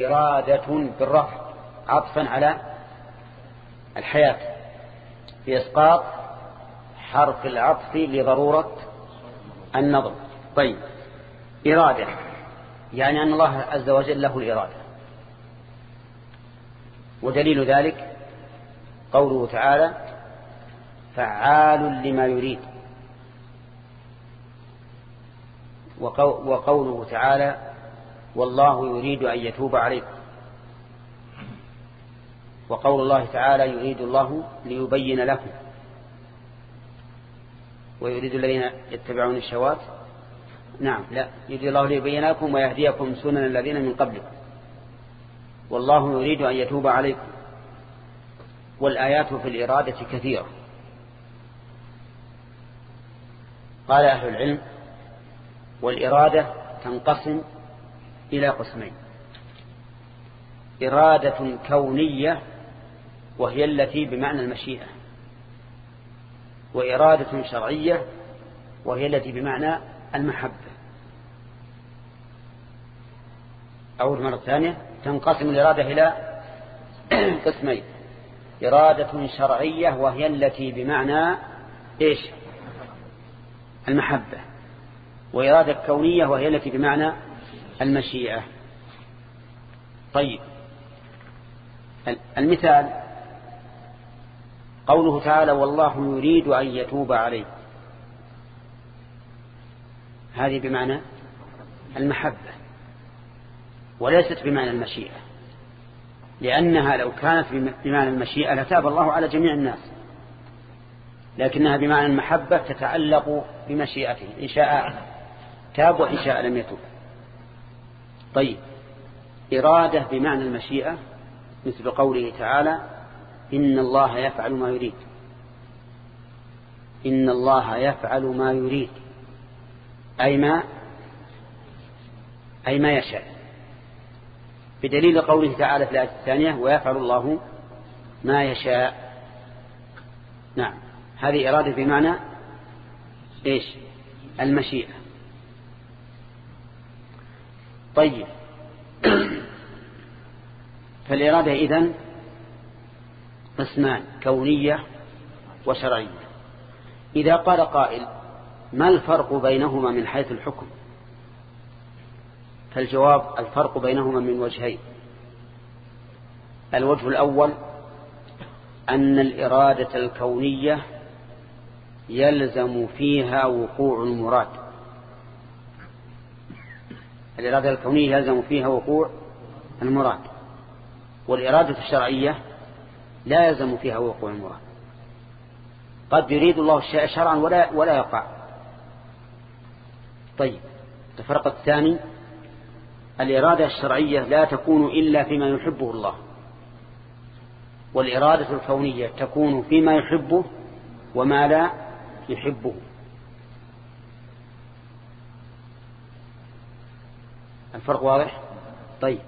إرادة بالرفع عطفا على الحياة. بإسقاط حرف العطف لضرورة النظر. طيب إرادة يعني أن الله عز وجل له الإرادة. ودليل ذلك قوله تعالى فعال لما يريد. وقوله تعالى والله يريد أن يتوب عليكم وقول الله تعالى يريد الله ليبين لكم. ويريد الذين يتبعون الشوات نعم لا يريد الله ليبين لكم ويهديكم سنن الذين من قبلكم. والله يريد أن يتوب عليكم. والآيات في الإرادة كثيرة. قال أهل العلم والإرادة تنقسم إلى قسمين. إرادة كونية وهي التي بمعنى المشيئة. وإرادة شرعية وهي التي بمعنى المحبة. أول مرة ثانية. تنقسم الإرادة إلى قسمين. إرادة شرعية وهي التي بمعنى إيش؟ المحبة. وإرادة كونية وهي التي بمعنى المشيئة. طيب. المثال قوله تعالى والله يريد أن يتوب عليه هذه بمعنى المحبة وليست بمعنى المشيئة. لأنها لو كانت بمعنى المشيئة لتاب الله على جميع الناس. لكنها بمعنى المحبة تتعلق بمشيئته. إن شاء تاب وإن شاء لم يتوب. طيب. إرادة بمعنى المشيئة مثل قوله تعالى إن الله يفعل ما يريد. إن الله يفعل ما يريد. أي ما أي ما يشاء. بدليل قوله تعالى في الآية الثانية ويفعل الله ما يشاء. نعم. هذه إرادة بمعنى إيش؟ المشيئة. طيب. فالإرادة إذن قسمان كونية وشرعية. إذا قال قائل ما الفرق بينهما من حيث الحكم؟ فالجواب الفرق بينهما من وجهين. الوجه الأول أن الإرادة الكونية يلزم فيها وقوع المراد. الإرادة الكونية يلزم فيها وقوع المراد والإرادة الشرعية لا يلزم فيها وقوع المراد. قد يريد الله الشيء شرعا ولا, ولا يقع. طيب الفرق الثاني الإرادة الشرعية لا تكون إلا فيما يحبه الله والإرادة الكونية تكون فيما يحبه وما لا يحبه. الفرق واضح؟ طيب.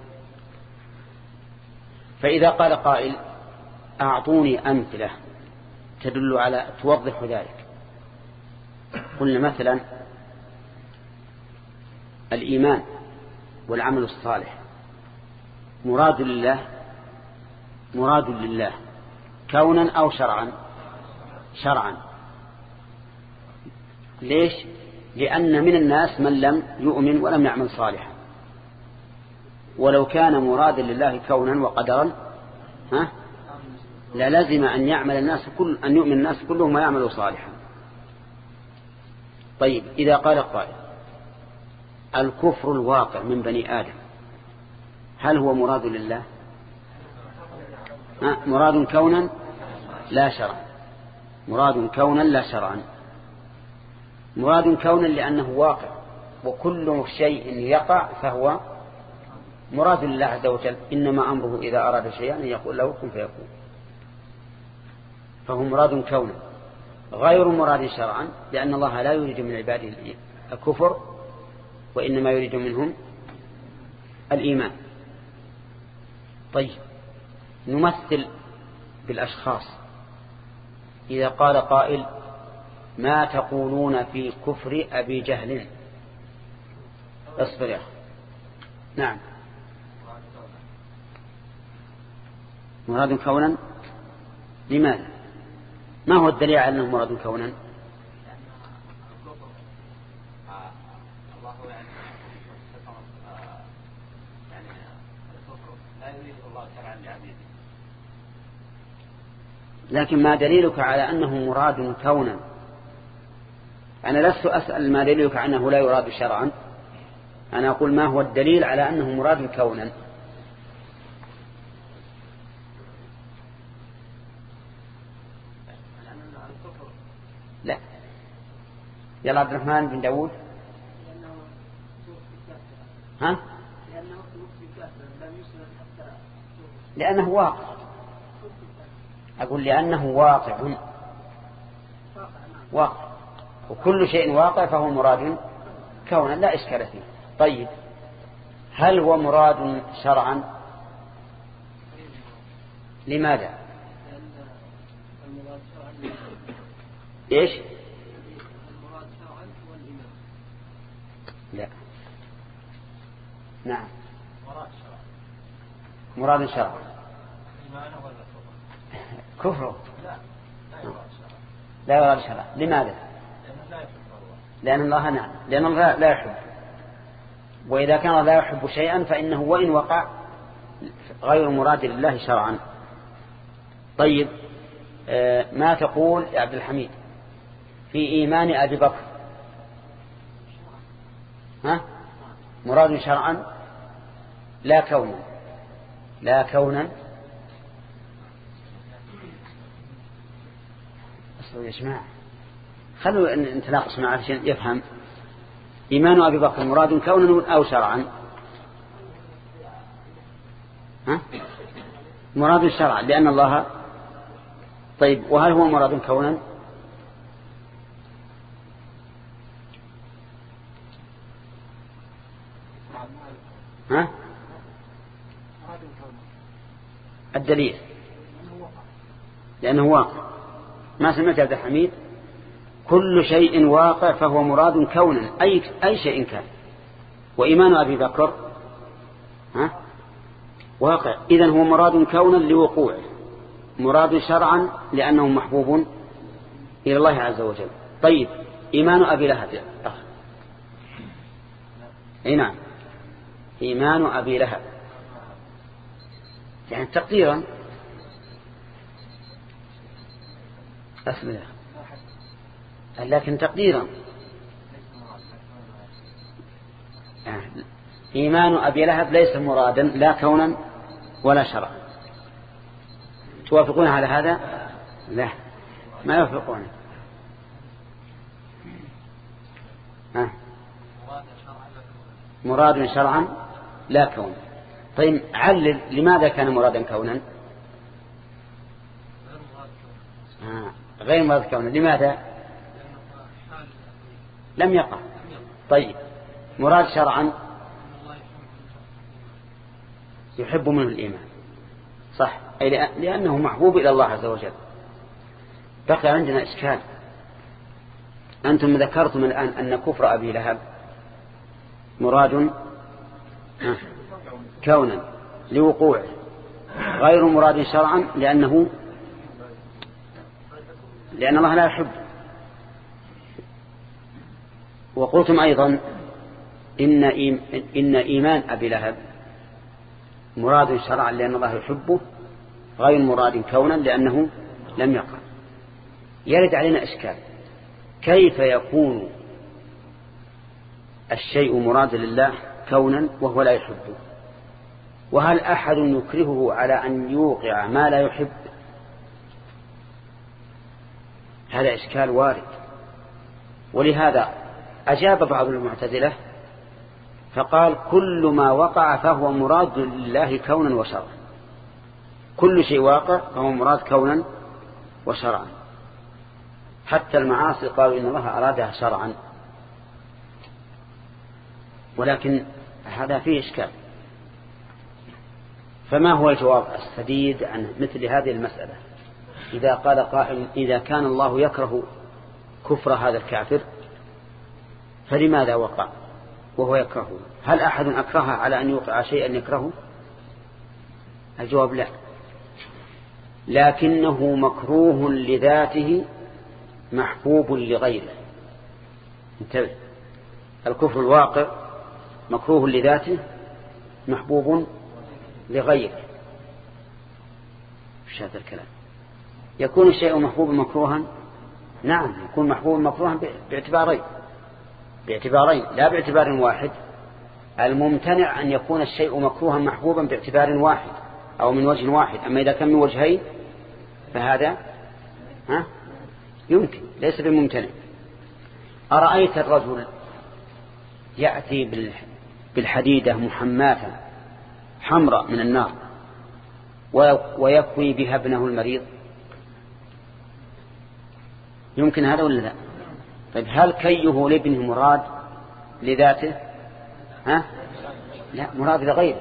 فإذا قال قائل أعطوني أمثلة تدل على توضح ذلك. قلنا مثلا الإيمان والعمل الصالح. مراد لله مراد لله كونا أو شرعا؟ شرعا. ليش؟ لأن من الناس من لم يؤمن ولم يعمل صالحا. ولو كان مرادا لله كونا وقدرا ها؟ للزم أن يعمل الناس كل أن يؤمن الناس كلهم ويعملوا صالحا. طيب إذا قال قائل الكفر الواقع من بني آدم هل هو مراد لله؟ مراد كونا لا شرعا. مراد كونا لا شرعا. مراد كونا لأنه واقع وكل شيء يقع فهو مراد لله عز وجل إنما أمره إذا أراد شيئا أن يقول له كن فيكون. فهو مراد كونا غير مراد شرعا لأن الله لا يريد من عباده الكفر وإنما يريد منهم الإيمان. طيب نمثل بالأشخاص. إذا قال قائل ما تقولون في كفر أبي جهل؟ اصبر يا أخي. نعم. مراد كونا لماذا؟ ما هو الدليل على أنه مراد كونا؟ لكن ما دليلك على أنه مراد كونا؟ أنا لست أسأل ما دليلك أنه لا يراد شرعا. أنا أقول ما هو الدليل على أنه مراد كونا لا يلا عبد الرحمن بن داود ها؟ لأنه واقع. أقول لأنه واقع. واقع. وكل شيء واقع فهو مراد كونا لا إشكال فيه. طيب. هل هو مراد شرعا؟ لماذا؟ إيش؟ لا. نعم. مراد شرعا كفره لا يراد شرعا لماذا؟ لأن الله نعم. لأن الله لا يحب. وإذا كان لا يحب شيئا فإنه وإن وقع غير مراد لله شرعا. طيب آه، ما تقول يا عبد الحميد في إيمان أبي بكر؟ ها؟ مراد شرعا لا كونا. لا كونا. أصل يا جماعة. خلوا نتناقش معه عشان يفهم. إيمان أبي بكر مراد كونا أو شرعا؟ ها؟ مراد شرعا لأن الله طيب وهل هو مراد كونا؟ ها؟ الدليل. لأنه واقع. ما سمعت عبد الحميد؟ كل شيء واقع فهو مراد كونا. أي, أي شيء كان. وإيمان أبي بكر. ها؟ واقع. إذن هو مراد كونا لوقوعه. مراد شرعا لأنه محبوب إلى الله عز وجل. طيب. إيمان أبي لهب. أي نعم. إيمان أبي لهب. يعني تقديرا أسمع. لكن تقديرا. آه. إيمان أبي لهب ليس مرادا لا كونا ولا شرعا. توافقون على هذا؟ لا. ما يوافقون. مراد شرعا؟ لا كون. طيب علل لماذا كان مرادا كونا؟ آه. غير مراد كونا. لماذا؟ لم يقع. طيب مراد شرعا؟ يحب منه الإيمان. صح. أي لأنه محبوب إلى الله عز وجل. بقي عندنا إشكال. أنتم ذكرتم الآن أن كفر أبي لهب مراد كونا لوقوعه غير مراد شرعا لأنه لأن الله لا يحب. وقلتم أيضا إن, إن إيمان أبي لهب مراد شرعا لأن الله يحبه غير مراد كونا لأنه لم يقع. يرد علينا إشكال. كيف يكون الشيء مراد لله؟ كونا وهو لا يحبه وهل أحد يكرهه على أن يوقع ما لا يحب؟ هذا إشكال وارد. ولهذا أجاب بعض المعتزلة فقال كل ما وقع فهو مراد لله كونا وشرعا. كل شيء واقع فهو مراد كونا وشرعا. حتى المعاصي قالوا إن الله أرادها شرعا. ولكن هذا فيه إشكال. فما هو الجواب السديد عن مثل هذه المسألة؟ إذا قال قائل إذا كان الله يكره كفر هذا الكافر فلماذا وقع وهو يكرهه؟ هل أحد أكره على أن يوقع شيئا يكرهه؟ الجواب لا. لكنه مكروه لذاته محبوب لغيره. انتبه. الكفر الواقع مكروه لذاته محبوب لغيره. إيش هذا الكلام؟ يكون الشيء محبوبا مكروها؟ نعم يكون محبوبا مكروها باعتبارين. باعتبارين لا باعتبار واحد. الممتنع أن يكون الشيء مكروها محبوبا باعتبار واحد أو من وجه واحد. أما إذا كان من وجهين فهذا ها؟ يمكن ليس بممتنع أرأيت الرجل يأتي بالحديدة محماة حمراء من النار ويكوي بها ابنه المريض. يمكن هذا ولا لا؟ طيب هل كيه لابنه مراد لذاته؟ ها؟ لا مراد لغيره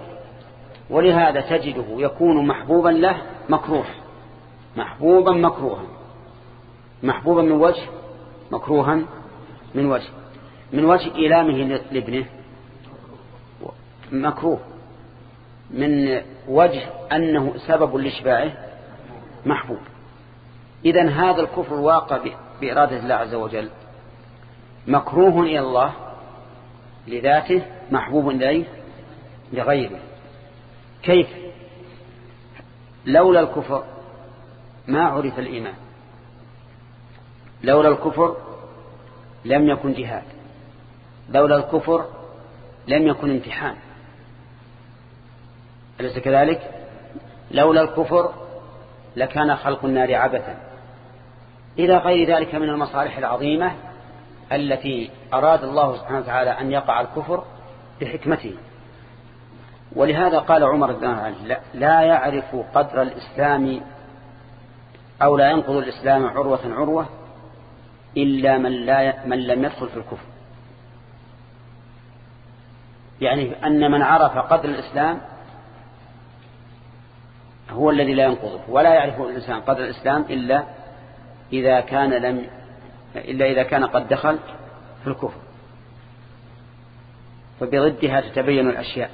ولهذا تجده يكون محبوبا له مكروه. محبوبا مكروها. محبوبا من وجه؟ مكروها من وجه. من وجه إيلامه لابنه. مكروه من وجه أنه سبب لإشباعه محبوب. إذا هذا الكفر الواقع بإرادة الله عز وجل مكروه إلى الله لذاته محبوب إليه لغيره. كيف؟ لولا الكفر ما عرف الإيمان. لولا الكفر لم يكن جهاد. لولا الكفر لم يكن امتحان. أليس كذلك؟ لولا الكفر لكان خلق النار عبثا. إلى غير ذلك من المصالح العظيمة التي أراد الله سبحانه وتعالى أن يقع الكفر بحكمته. ولهذا قال عمر بن لا, لا يعرف قدر الإسلام أو لا ينقض الإسلام عروة عروة إلا من, لا من لم يدخل في الكفر. يعني أن من عرف قدر الإسلام هو الذي لا ينقضه ولا يعرف الإنسان قدر الإسلام إلا إذا كان لم إلا إذا كان قد دخل في الكفر. فبضدها تتبين الأشياء.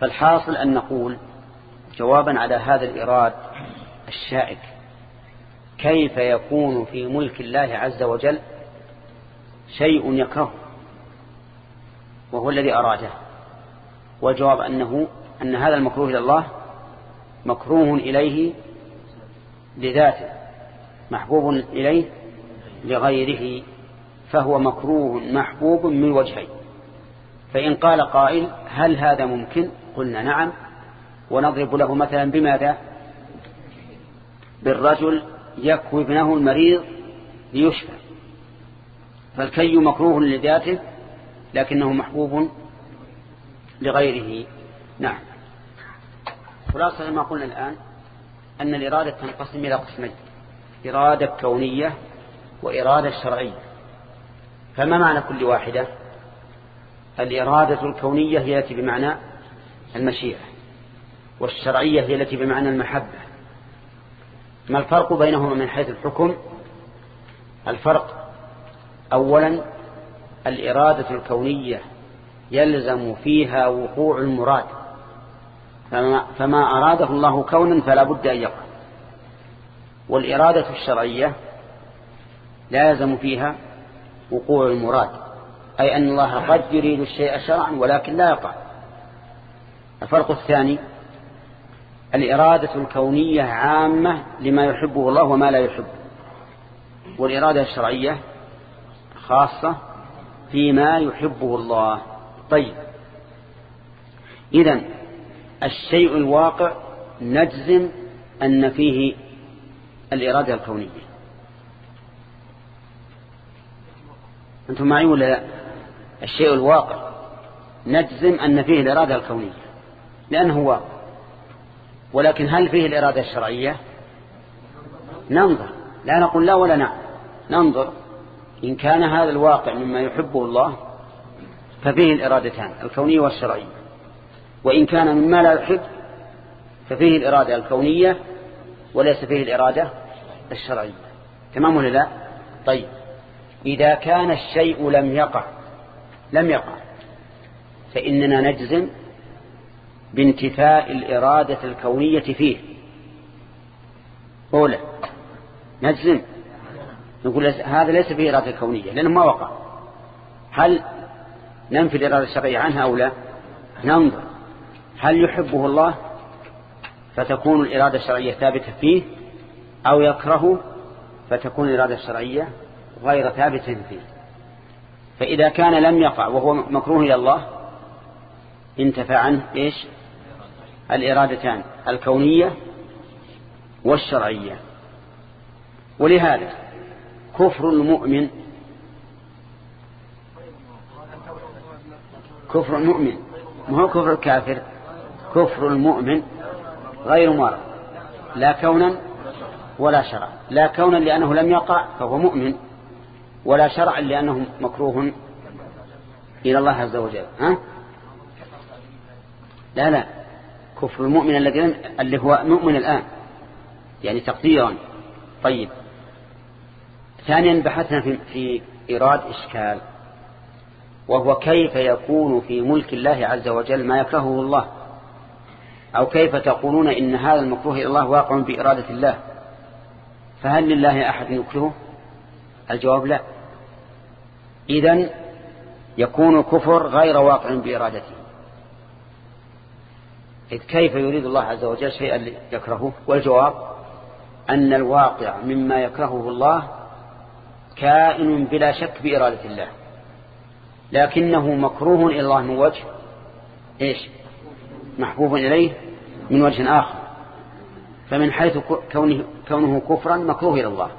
فالحاصل أن نقول جوابا على هذا الإراد الشائك. كيف يكون في ملك الله عز وجل شيء يكره وهو الذي أراده؟ والجواب أنه أن هذا المكروه إلى الله مكروه إليه لذاته محبوب إليه لغيره فهو مكروه محبوب من وجهين. فإن قال قائل هل هذا ممكن؟ قلنا نعم. ونضرب له مثلا بماذا؟ بالرجل يكوي ابنه المريض ليشفى. فالكي مكروه لذاته لكنه محبوب لغيره. نعم. خلاصة ما قلنا الآن أن الإرادة تنقسم إلى قسمين إرادة كونية وإرادة شرعية. فما معنى كل واحدة؟ الإرادة الكونية هي التي بمعنى المشيئة والشرعية هي التي بمعنى المحبة. ما الفرق بينهما من حيث الحكم؟ الفرق أولا الإرادة الكونية يلزم فيها وقوع المراد. فما, أراده الله كونا فلا بد أن يقع. والإرادة الشرعية لا يلزم فيها وقوع المراد أي أن الله قد يريد الشيء شرعا ولكن لا يقع. الفرق الثاني الإرادة الكونية عامة لما يحبه الله وما لا يحبه. والإرادة الشرعية خاصة فيما يحبه الله. طيب. إذن الشيء الواقع نجزم أن فيه الإرادة الكونية. أنتم معي ولا لا؟ الشيء الواقع نجزم أن فيه الإرادة الكونية لأنه واقع. ولكن هل فيه الإرادة الشرعية؟ ننظر. لا نقول لا ولا نعم. ننظر. إن كان هذا الواقع مما يحبه الله ففيه الإرادتان الكونية والشرعية. وإن كان مما لا يحب ففيه الإرادة الكونية وليس فيه الإرادة الشرعية. تمام ولا لا؟ طيب. إذا كان الشيء لم يقع لم يقع فإننا نجزم بانتفاء الإرادة الكونية فيه. أولى نجزم نقول هذا ليس فيه إرادة كونية لأنه ما وقع. هل ننفي الإرادة الشرعية عنها أو لا؟ ننظر. هل يحبه الله فتكون الإرادة الشرعية ثابتة فيه؟ أو يكرهه فتكون الإرادة الشرعية غير ثابتة فيه؟ فإذا كان لم يقع وهو مكروه إلى الله انتفى عنه إيش؟ الإرادتان الكونية والشرعية. ولهذا كفر المؤمن كفر المؤمن ما هو كفر الكافر؟ كفر المؤمن غير مارد لا كونا ولا شرعا. لا كونا لأنه لم يقع فهو مؤمن ولا شرعا لأنه مكروه إلى الله عز وجل. ها؟ لا لا. كفر المؤمن الذي اللي هو مؤمن الآن يعني تقديرا. طيب. ثانيا بحثنا في, في إيراد إشكال وهو كيف يكون في ملك الله عز وجل ما يكرهه الله؟ أو كيف تقولون إن هذا المكروه إلى الله واقع بإرادة الله؟ فهل لله أحد يكرهه؟ الجواب لا. إذن يكون كفر غير واقع بإرادته. إذ كيف يريد الله عز وجل شيئا يكرهه والجواب أن الواقع مما يكرهه الله كائن بلا شك بإرادة الله. لكنه مكروه إلى الله من وجه إيش؟ محبوب إليه من وجه آخر. فمن حيث كونه, كونه كفرا مكروه إلى الله.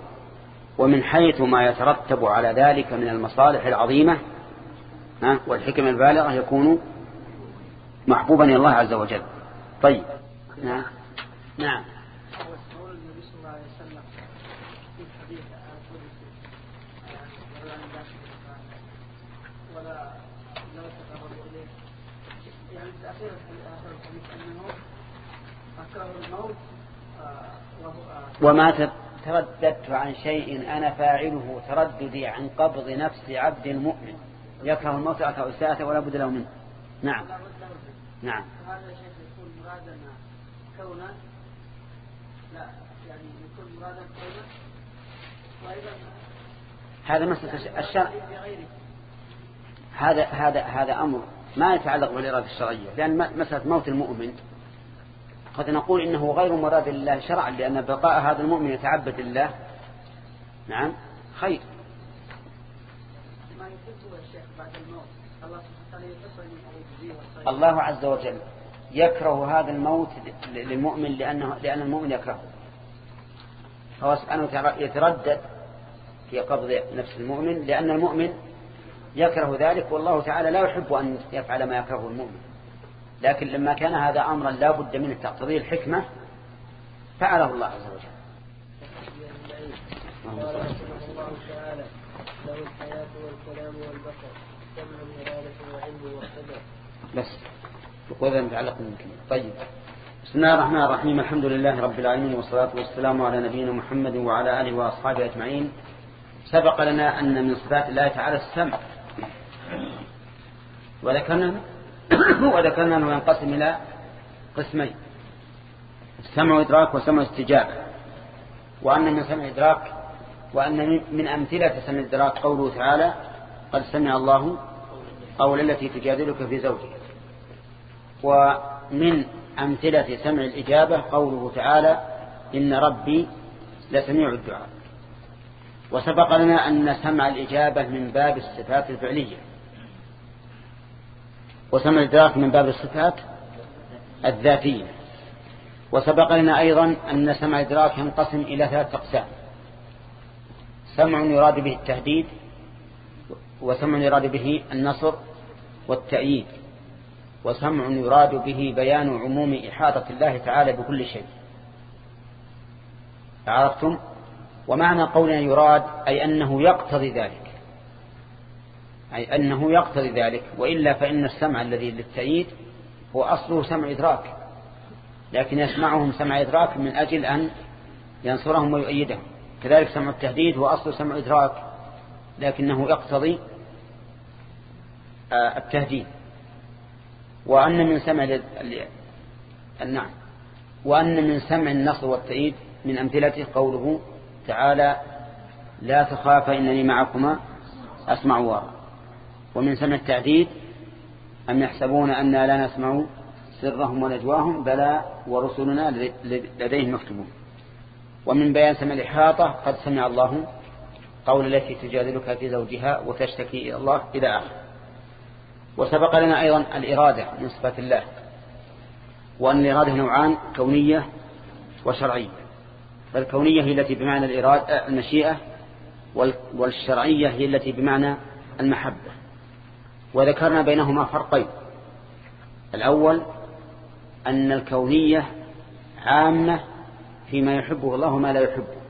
ومن حيث ما يترتب على ذلك من المصالح العظيمة والحكم البالغة يكون محبوبا إلى الله عز وجل. طيب. نعم. نعم. وما ترددت عن شيء أنا فاعله ترددي عن قبض نفس عبد مؤمن يكره الموت أكره الساعة ولا بد له منه. نعم. نعم. هذا شيء يكون مرادا كونا لا يعني يكون مرادا كونا هذا مسألة الشرع. هذا هذا هذا أمر. ما يتعلق بالإرادة الشرعية لأن مسألة موت المؤمن قد نقول إنه غير مراد لله شرعا لأن بقاء هذا المؤمن يتعبد لله. نعم؟ خير. الله عز وجل يكره هذا الموت للمؤمن لأنه لأن المؤمن يكرهه. هو سبحانه يتردد في قبض نفس المؤمن لأن المؤمن يكره ذلك والله تعالى لا يحب أن يفعل ما يكره المؤمن. لكن لما كان هذا أمرا لا بد منه تقتضيه الحكمة فعله الله عز وجل. الله تعالى له الحياة والكلام والبصر سمع وعلم وقدر بس وقوذا متعلق ممكن طيب. بسم الله الرحمن الرحيم. الحمد لله رب العالمين والصلاة والسلام على نبينا محمد وعلى آله وأصحابه أجمعين. سبق لنا أن من صفات الله تعالى السمع. وذكرنا وذكرنا أنه ينقسم إلى قسمين السمع إدراك وسمع استجابة وأن من سمع إدراك وأن من أمثلة سمع إدراك قوله تعالى قد سمع الله قول التي تجادلك في زوجها ومن أمثلة سمع الإجابة قوله تعالى إن ربي لسميع الدعاء. وسبق لنا أن سمع الإجابة من باب الصفات الفعلية. وسمع الإدراك من باب الصفات الذاتية. وسبق لنا أيضا أن سمع الإدراك ينقسم إلى ثلاثة أقسام. سمع يراد به التهديد وسمع يراد به النصر والتأييد وسمع يراد به بيان عموم إحاطة الله تعالى بكل شيء. عرفتم؟ ومعنى قولنا يراد أي أنه يقتضي ذلك. أي أنه يقتضي ذلك وإلا فإن السمع الذي للتأييد هو أصله سمع إدراك لكن يسمعهم سمع إدراك من أجل أن ينصرهم ويؤيدهم. كذلك سمع التهديد هو أصله سمع إدراك لكنه يقتضي آه، التهديد. وأن من سمع نعم. وأن من سمع النصر والتأييد من أمثلته قوله تعالى لا تخافا إنني معكما أسمع وارى ومن سنة التعديد أم يحسبون أنا لا نسمع سرهم ونجواهم بلى ورسلنا لديهم مكتوبون. ومن بيان سمع الإحاطة قد سمع الله قول التي تجادلك في زوجها وتشتكي إلى الله إلى آخر. وسبق لنا أيضا الإرادة من صفات الله وأن الإرادة نوعان كونية وشرعية. فالكونية هي التي بمعنى الإرادة المشيئة والشرعية هي التي بمعنى المحبة. وذكرنا بينهما فرقين. الأول أن الكونية عامة فيما يحبه الله وما لا يحبه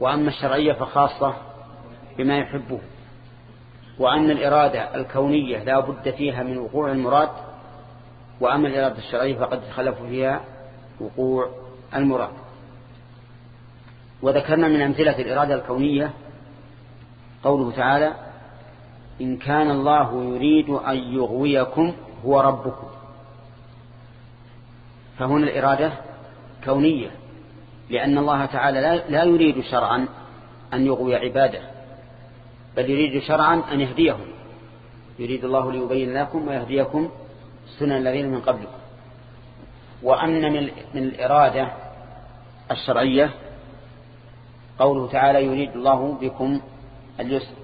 وأما الشرعية فخاصة بما يحبه وأن الإرادة الكونية لا بد فيها من وقوع المراد وأما الإرادة الشرعية فقد تخلف فيها وقوع المراد. وذكرنا من أمثلة الإرادة الكونية قوله تعالى إن كان الله يريد أن يغويكم هو ربكم. فهنا الإرادة كونية لأن الله تعالى لا يريد شرعا أن يغوي عباده بل يريد شرعا أن يهديهم. يريد الله ليبين لكم ويهديكم سنن الذين من قبلكم. وأن من الإرادة الشرعية قوله تعالى يريد الله بكم اليسر.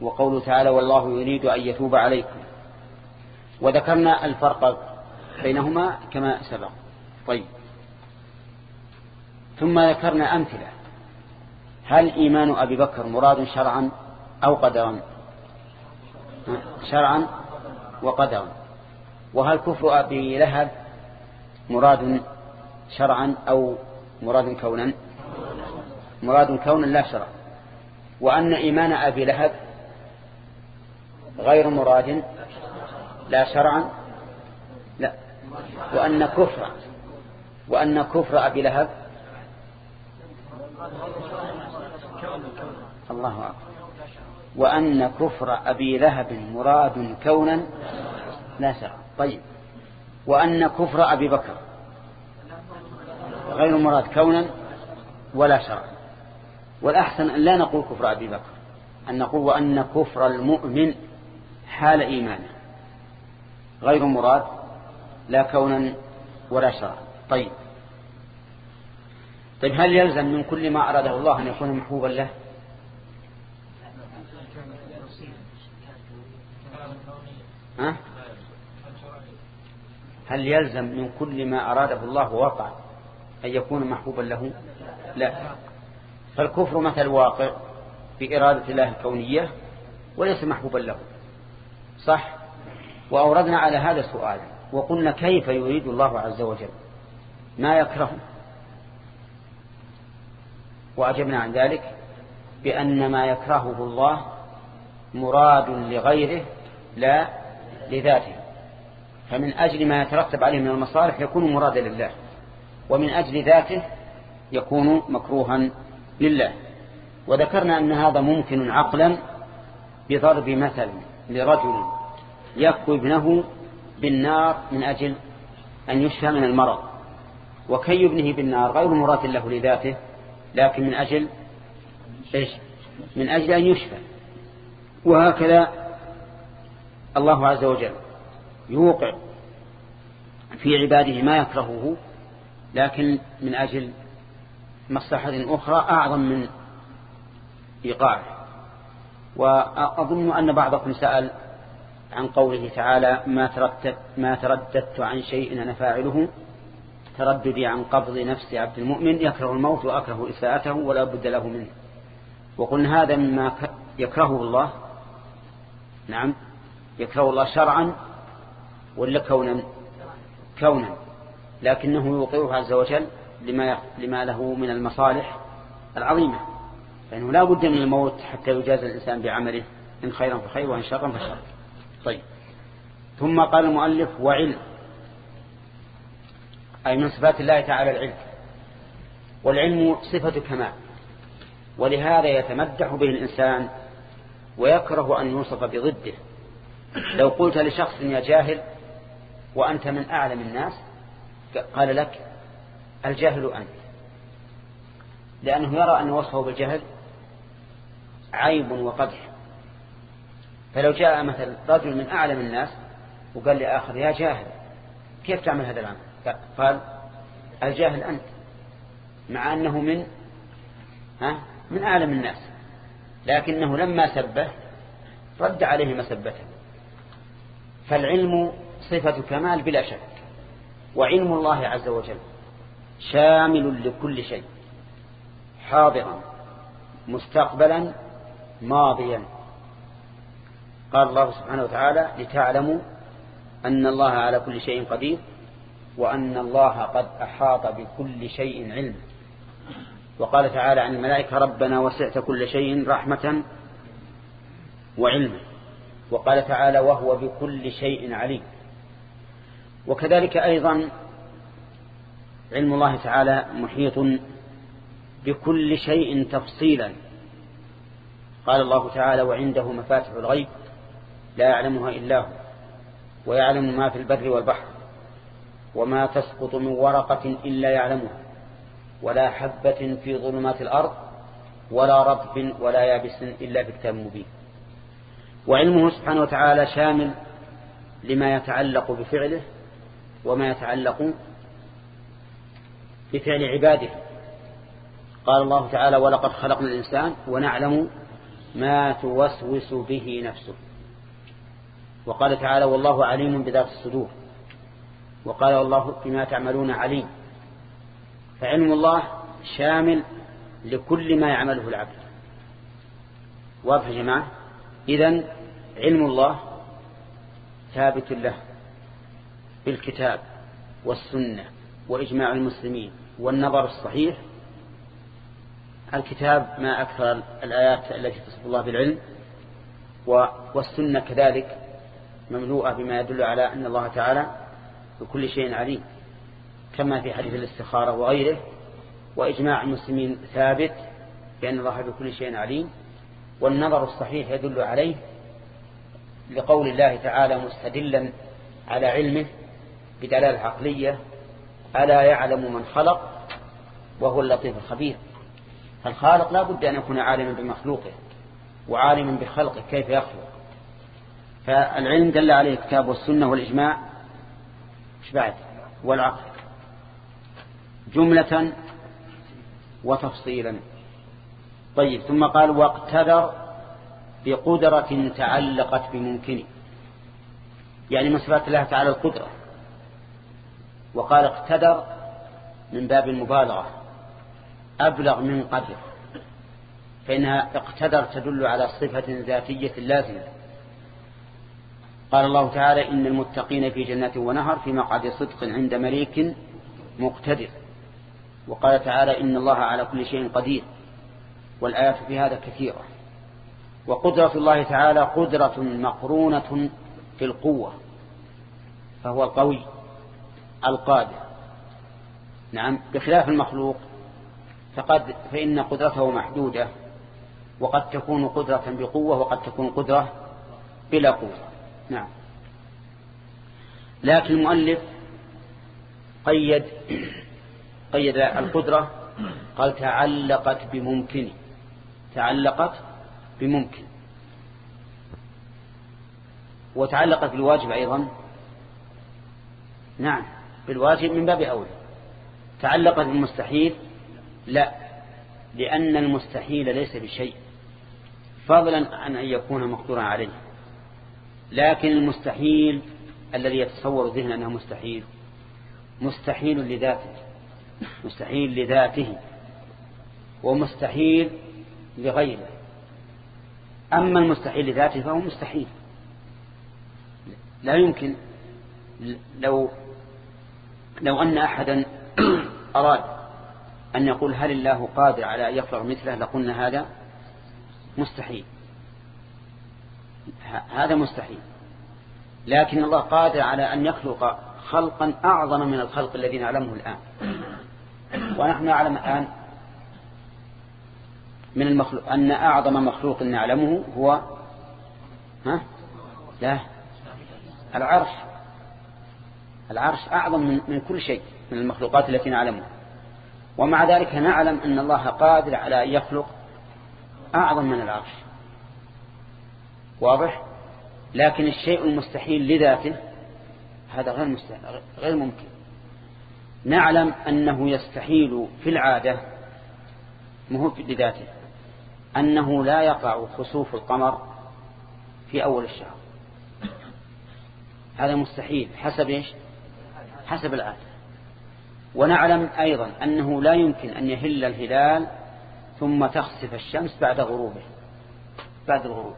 وقوله تعالى والله يريد أن يتوب عليكم. وذكرنا الفرق بينهما كما سبق. طيب. ثم ذكرنا أمثلة. هل إيمان أبي بكر مراد شرعا أو قدرا؟ شرعا وقدرا. وهل كفر أبي لهب مراد شرعا أو مراد كونا؟ مراد كونا لا شرعا وأن إيمان أبي لهب غير مراد لا شرعا لا. وأن كفر وأن كفر أبي لهب. الله أكبر. وأن كفر أبي لهب مراد كونا لا شرعا. طيب. وأن كفر أبي بكر غير مراد كونا ولا شرعا. والأحسن أن لا نقول كفر أبي بكر أن نقول وأن كفر المؤمن حال إيمانه غير مراد لا كونا ولا شرعا. طيب. طيب هل يلزم من كل ما أراده الله أن يكون محبوبا له؟ ها؟ هل يلزم من كل ما أراده الله ووقع أن يكون محبوبا له؟ لا. فالكفر مثل واقع بإرادة الله الكونية وليس محبوبا له. صح؟ وأوردنا على هذا السؤال وقلنا كيف يريد الله عز وجل؟ ما يكره وأجبنا عن ذلك بأن ما يكرهه الله مراد لغيره لا لذاته. فمن أجل ما يترتب عليه من المصالح يكون مرادا لله ومن أجل ذاته يكون مكروها لله. وذكرنا أن هذا ممكن عقلا بضرب مثل. لرجل يكوي ابنه بالنار من أجل أن يشفى من المرض. وكي ابنه بالنار غير مراد له لذاته لكن من أجل إيش؟ من أجل أن يشفى. وهكذا الله عز وجل يوقع في عباده ما يكرهه لكن من أجل مصلحة أخرى أعظم من إيقاعه. وأظن أن بعضكم سأل عن قوله تعالى ما ترددت, ما ترددت عن شيء أنا فاعله. ترددي عن قبض نفس عبد المؤمن يكره الموت وأكره إساءته ولا بد له منه. وقلنا هذا مما يكرهه الله. نعم. يكره الله شرعا ولا كونا؟ كونا. لكنه يوقعه عز وجل لما, لما له من المصالح العظيمة. فإنه لا بد من الموت حتى يجاز الإنسان بعمله إن خيرا فخير وإن شرا فشر. طيب. ثم قال المؤلف وعلم أي من صفات الله تعالى العلم. والعلم صفة كمال. ولهذا يتمدح به الإنسان ويكره أن يوصف بضده. لو قلت لشخص يا جاهل وأنت من أعلم الناس قال لك الجاهل أنت. لأنه يرى أن وصفه بالجهل عيب وقدح. فلو جاء مثل رجل من أعلم الناس وقال لآخر يا جاهل كيف تعمل هذا العمل؟ قال الجاهل أنت مع أنه من ها من أعلم الناس لكنه لما سبه رد عليه مسبته. فالعلم صفة كمال بلا شك وعلم الله عز وجل شامل لكل شيء حاضرا مستقبلا ماضيا. قال الله سبحانه وتعالى لتعلموا أن الله على كل شيء قدير وأن الله قد أحاط بكل شيء علما وقال تعالى عن الملائكة ربنا وسعت كل شيء رحمة وعلما وقال تعالى وهو بكل شيء عليم. وكذلك أيضا علم الله تعالى محيط بكل شيء تفصيلا. قال الله تعالى وعنده مفاتح الغيب لا يعلمها إلا هو ويعلم ما في البر والبحر وما تسقط من ورقة إلا يعلمها ولا حبة في ظلمات الأرض ولا رطب ولا يابس إلا في كتاب مبين. وعلمه سبحانه وتعالى شامل لما يتعلق بفعله وما يتعلق بفعل عباده. قال الله تعالى ولقد خلقنا الإنسان ونعلم ما توسوس به نفسه. وقال تعالى والله عليم بذات الصدور وقال الله بما تعملون عليم فعلم الله شامل لكل ما يعمله العبد. واضح يا جماعة؟ إذن علم الله ثابت له بالكتاب والسنة وإجماع المسلمين والنظر الصحيح الكتاب ما أكثر الآيات التي تصف الله بالعلم والسنة كذلك مملوءة بما يدل على أن الله تعالى بكل شيء عليم كما في حديث الاستخارة وغيره وإجماع المسلمين ثابت بأن الله بكل شيء عليم والنظر الصحيح يدل عليه لقول الله تعالى مستدلا على علمه بدلالة عقلية ألا يعلم من خلق وهو اللطيف الخبير. فالخالق لا بد أن يكون عالما بمخلوقه وعالما بخلقه كيف يخلق. فالعلم دل عليه الكتاب والسنة والإجماع. مش بعد؟ والعقل. جملة وتفصيلا. طيب ثم قال واقتدر بقدرة تعلقت بممكن. يعني من صفات الله تعالى القدرة وقال اقتدر من باب المبالغة أبلغ من قدر فإنها اقتدر تدل على صفة ذاتية لازمة. قال الله تعالى إن المتقين في جنات ونهر في مقعد صدق عند مليك مقتدر. وقال تعالى إن الله على كل شيء قدير والآيات في هذا كثيرة. وقدرة الله تعالى قدرة مقرونة في القوة فهو القوي القادر. نعم بخلاف المخلوق فقد فإن قدرته محدودة وقد تكون قدرة بقوة وقد تكون قدرة بلا قوة. نعم. لكن المؤلف قيد قيد القدرة قال تعلقت بممكن تعلقت بممكن. وتعلقت بالواجب أيضا. نعم بالواجب من باب أولى تعلقت بالمستحيل لا لأن المستحيل ليس بشيء فضلا عن أن يكون مقدورا عليه. لكن المستحيل الذي يتصور ذهن أنه مستحيل مستحيل لذاته مستحيل لذاته ومستحيل لغيره. أما المستحيل لذاته فهو مستحيل. لا يمكن لو لو أن أحدا أراد أن يقول هل الله قادر على أن يخلق مثله لقلنا هذا؟ مستحيل. هذا مستحيل. لكن الله قادر على أن يخلق خلقا أعظم من الخلق الذي نعلمه الآن. ونحن نعلم الآن من المخلوق أن أعظم مخلوق نعلمه هو ها؟ لا. العرش. العرش أعظم من, من كل شيء من المخلوقات التي نعلمها ومع ذلك نعلم أن الله قادر على أن يخلق أعظم من العرش. واضح؟ لكن الشيء المستحيل لذاته هذا غير, مستحيل غير ممكن. نعلم أنه يستحيل في العادة مهو لذاته أنه لا يقع خسوف القمر في أول الشهر. هذا مستحيل حسب إيش؟ حسب العادة. ونعلم أيضا أنه لا يمكن أن يهل الهلال ثم تخسف الشمس بعد غروبه. بعد الغروب.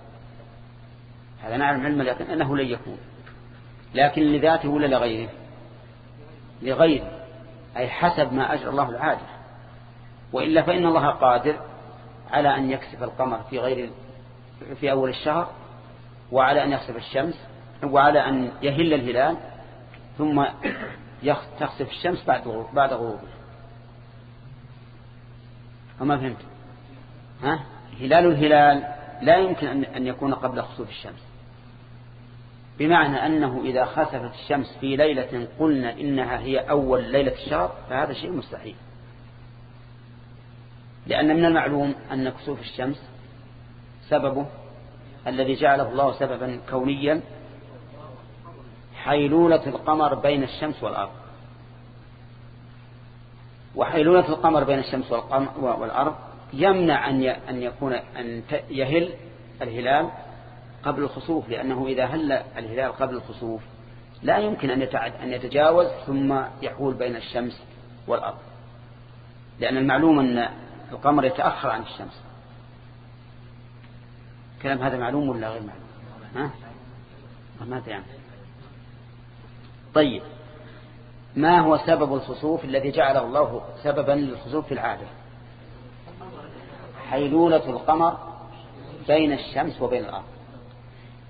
هذا نعلم علم اليقين أنه لن يكون. لكن لذاته ولا لغيره؟ لغيره. أي حسب ما أجرى الله العادة وإلا فإن الله قادر على أن يكسف القمر في غير في أول الشهر وعلى أن يخسف الشمس وعلى أن يهل الهلال ثم تخسف الشمس بعد بعد غروبه. وما فهمت؟ ها؟ هلال الهلال لا يمكن أن يكون قبل خسوف الشمس. بمعنى أنه إذا خسفت الشمس في ليلة قلنا إنها هي أول ليلة الشهر فهذا شيء مستحيل. لأن من المعلوم أن كسوف الشمس سببه الذي جعله الله سببا كونيا حيلولة القمر بين الشمس والأرض. وحيلولة القمر بين الشمس والأرض يمنع أن يكون أن يهل الهلال قبل الخسوف لأنه إذا هل الهلال قبل الخسوف لا يمكن أن يتعد أن يتجاوز ثم يحول بين الشمس والأرض. لأن المعلوم أن القمر يتأخر عن الشمس. كلام هذا معلوم ولا غير معلوم؟ ها؟ ما يعني طيب ما هو سبب الخسوف الذي جعله الله سببا للخسوف في العادة حيلولة القمر بين الشمس وبين الأرض.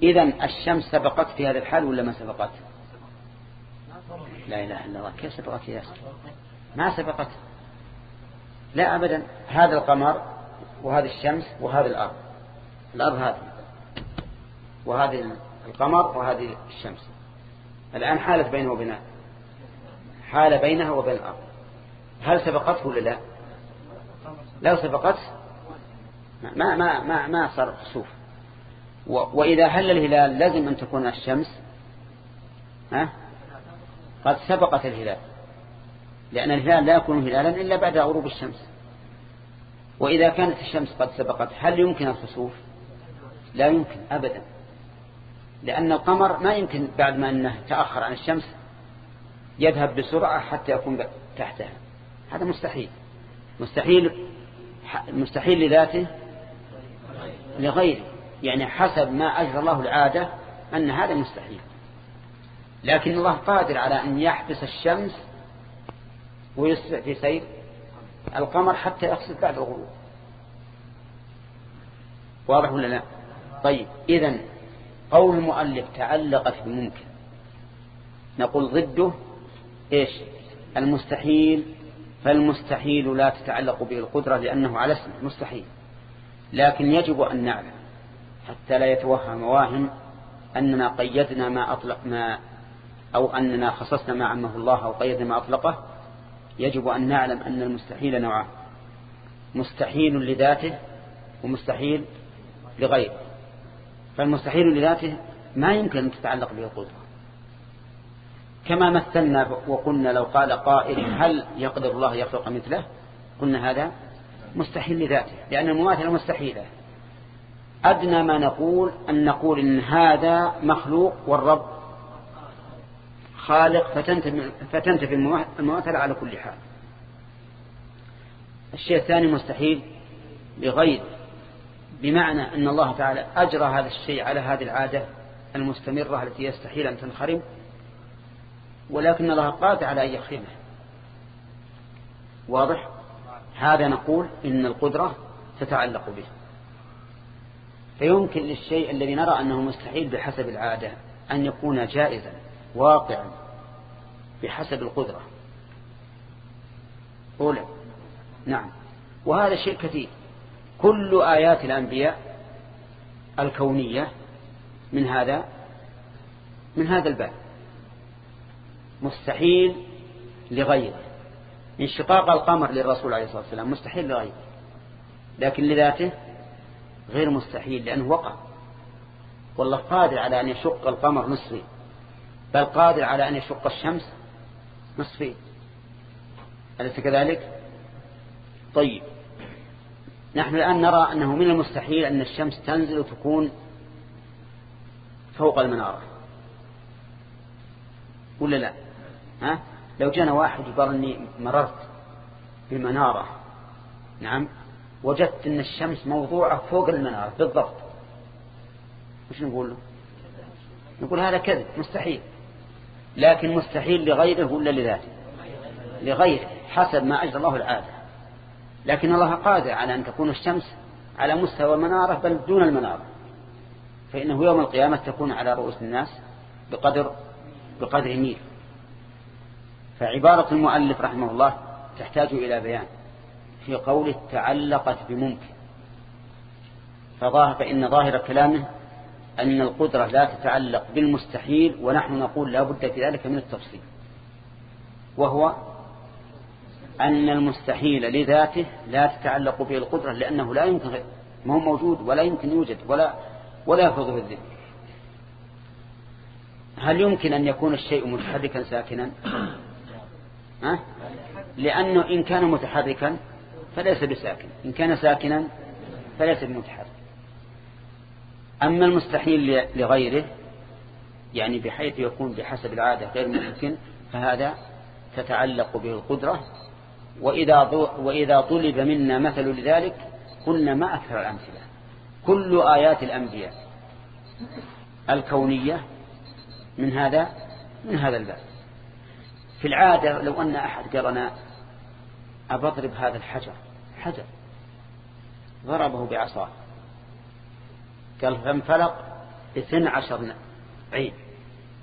إذا الشمس سبقت في هذا الحال ولا ما سبقت؟ لا إله إلا الله كيف سبقت يا ما سبقت. لا أبدا هذا القمر وهذه الشمس وهذه الأرض. الأرض هذه وهذه القمر وهذه الشمس. الآن حالت بينه وبين حال بينها وبين الأرض. هل سبقته ولا لا؟ لو سبقت ما ما ما ما صار خسوف. وإذا هل الهلال لازم أن تكون الشمس؟ ها؟ قد سبقت الهلال. لأن الهلال لا يكون هلالا إلا بعد غروب الشمس. وإذا كانت الشمس قد سبقت هل يمكن الخسوف؟ لا يمكن أبدا. لأن القمر ما يمكن بعد ما أنه تأخر عن الشمس يذهب بسرعة حتى يكون تحتها. هذا مستحيل. مستحيل مستحيل لذاته لغيره. يعني حسب ما أجرى الله العادة أن هذا مستحيل. لكن الله قادر على أن يحبس الشمس ويسرع في سير القمر حتى يقصد بعد الغروب. واضح ولا لا؟ طيب إذن قول المؤلف تعلقت بممكن. نقول ضده إيش؟ المستحيل. فالمستحيل لا تتعلق به القدرة لأنه على اسم مستحيل. لكن يجب أن نعلم حتى لا يتوهم واهم أننا قيدنا ما أطلق ما أو أننا خصصنا ما عمه الله أو قيدنا ما أطلقه. يجب أن نعلم أن المستحيل نوعان مستحيل لذاته ومستحيل لغيره. فالمستحيل لذاته ما يمكن أن تتعلق به القدرة. كما مثلنا وقلنا لو قال قائل هل يقدر الله يخلق مثله؟ قلنا هذا مستحيل لذاته لأن المماثلة مستحيلة. أدنى ما نقول أن نقول إن هذا مخلوق والرب خالق فتنتفي, المماثلة على كل حال. الشيء الثاني مستحيل بغير بمعنى أن الله تعالى أجرى هذا الشيء على هذه العادة المستمرة التي يستحيل أن تنخرم ولكن الله قادر على أن يخرمه واضح؟ هذا نقول إن القدرة تتعلق به. فيمكن للشيء الذي نرى أنه مستحيل بحسب العادة أن يكون جائزا واقعا بحسب القدرة. أولى. نعم. وهذا شيء كثير. كل آيات الأنبياء الكونية من هذا من هذا الباب. مستحيل لغيره. انشقاق القمر للرسول عليه الصلاة والسلام مستحيل لغيره. لكن لذاته غير مستحيل لأنه وقع. والله قادر على أن يشق القمر نصفين بل قادر على أن يشق الشمس نصفين أليس كذلك؟ طيب. نحن الآن نرى أنه من المستحيل أن الشمس تنزل وتكون فوق المنارة. ولا لا؟ ها؟ لو جانا واحد يقول أني مررت بمنارة نعم وجدت أن الشمس موضوعة فوق المنارة بالضبط وش نقول؟ له نقول هذا كذب مستحيل. لكن مستحيل لغيره ولا لذاته؟ لغيره حسب ما أجرى الله العادة. لكن الله قادر على أن تكون الشمس على مستوى المنارة بل دون المنارة. فإنه يوم القيامة تكون على رؤوس الناس بقدر بقدر ميل. فعبارة المؤلف رحمه الله تحتاج إلى بيان في قوله تعلقت بممكن. فظاهر فإن ظاهر كلامه أن القدرة لا تتعلق بالمستحيل ونحن نقول لا بد في ذلك من التفصيل. وهو أن المستحيل لذاته لا تتعلق به القدرة لأنه لا يمكن ما هو موجود ولا يمكن يوجد ولا ولا يفرضه الذهن. هل يمكن أن يكون الشيء متحركا ساكنا؟ أه؟ لأنه إن كان متحركا فليس بساكن إن كان ساكنا فليس بمتحرك. أما المستحيل لغيره يعني بحيث يكون بحسب العادة غير ممكن فهذا تتعلق به القدرة وإذا وإذا طلب منا مثل لذلك قلنا ما أكثر الأمثلة. كل آيات الأنبياء الكونية من هذا من هذا الباب. في العادة لو أن أحد قال أنا أبضرب هذا الحجر حجر. ضربه بعصاه قال فانفلق اثنى عشر عين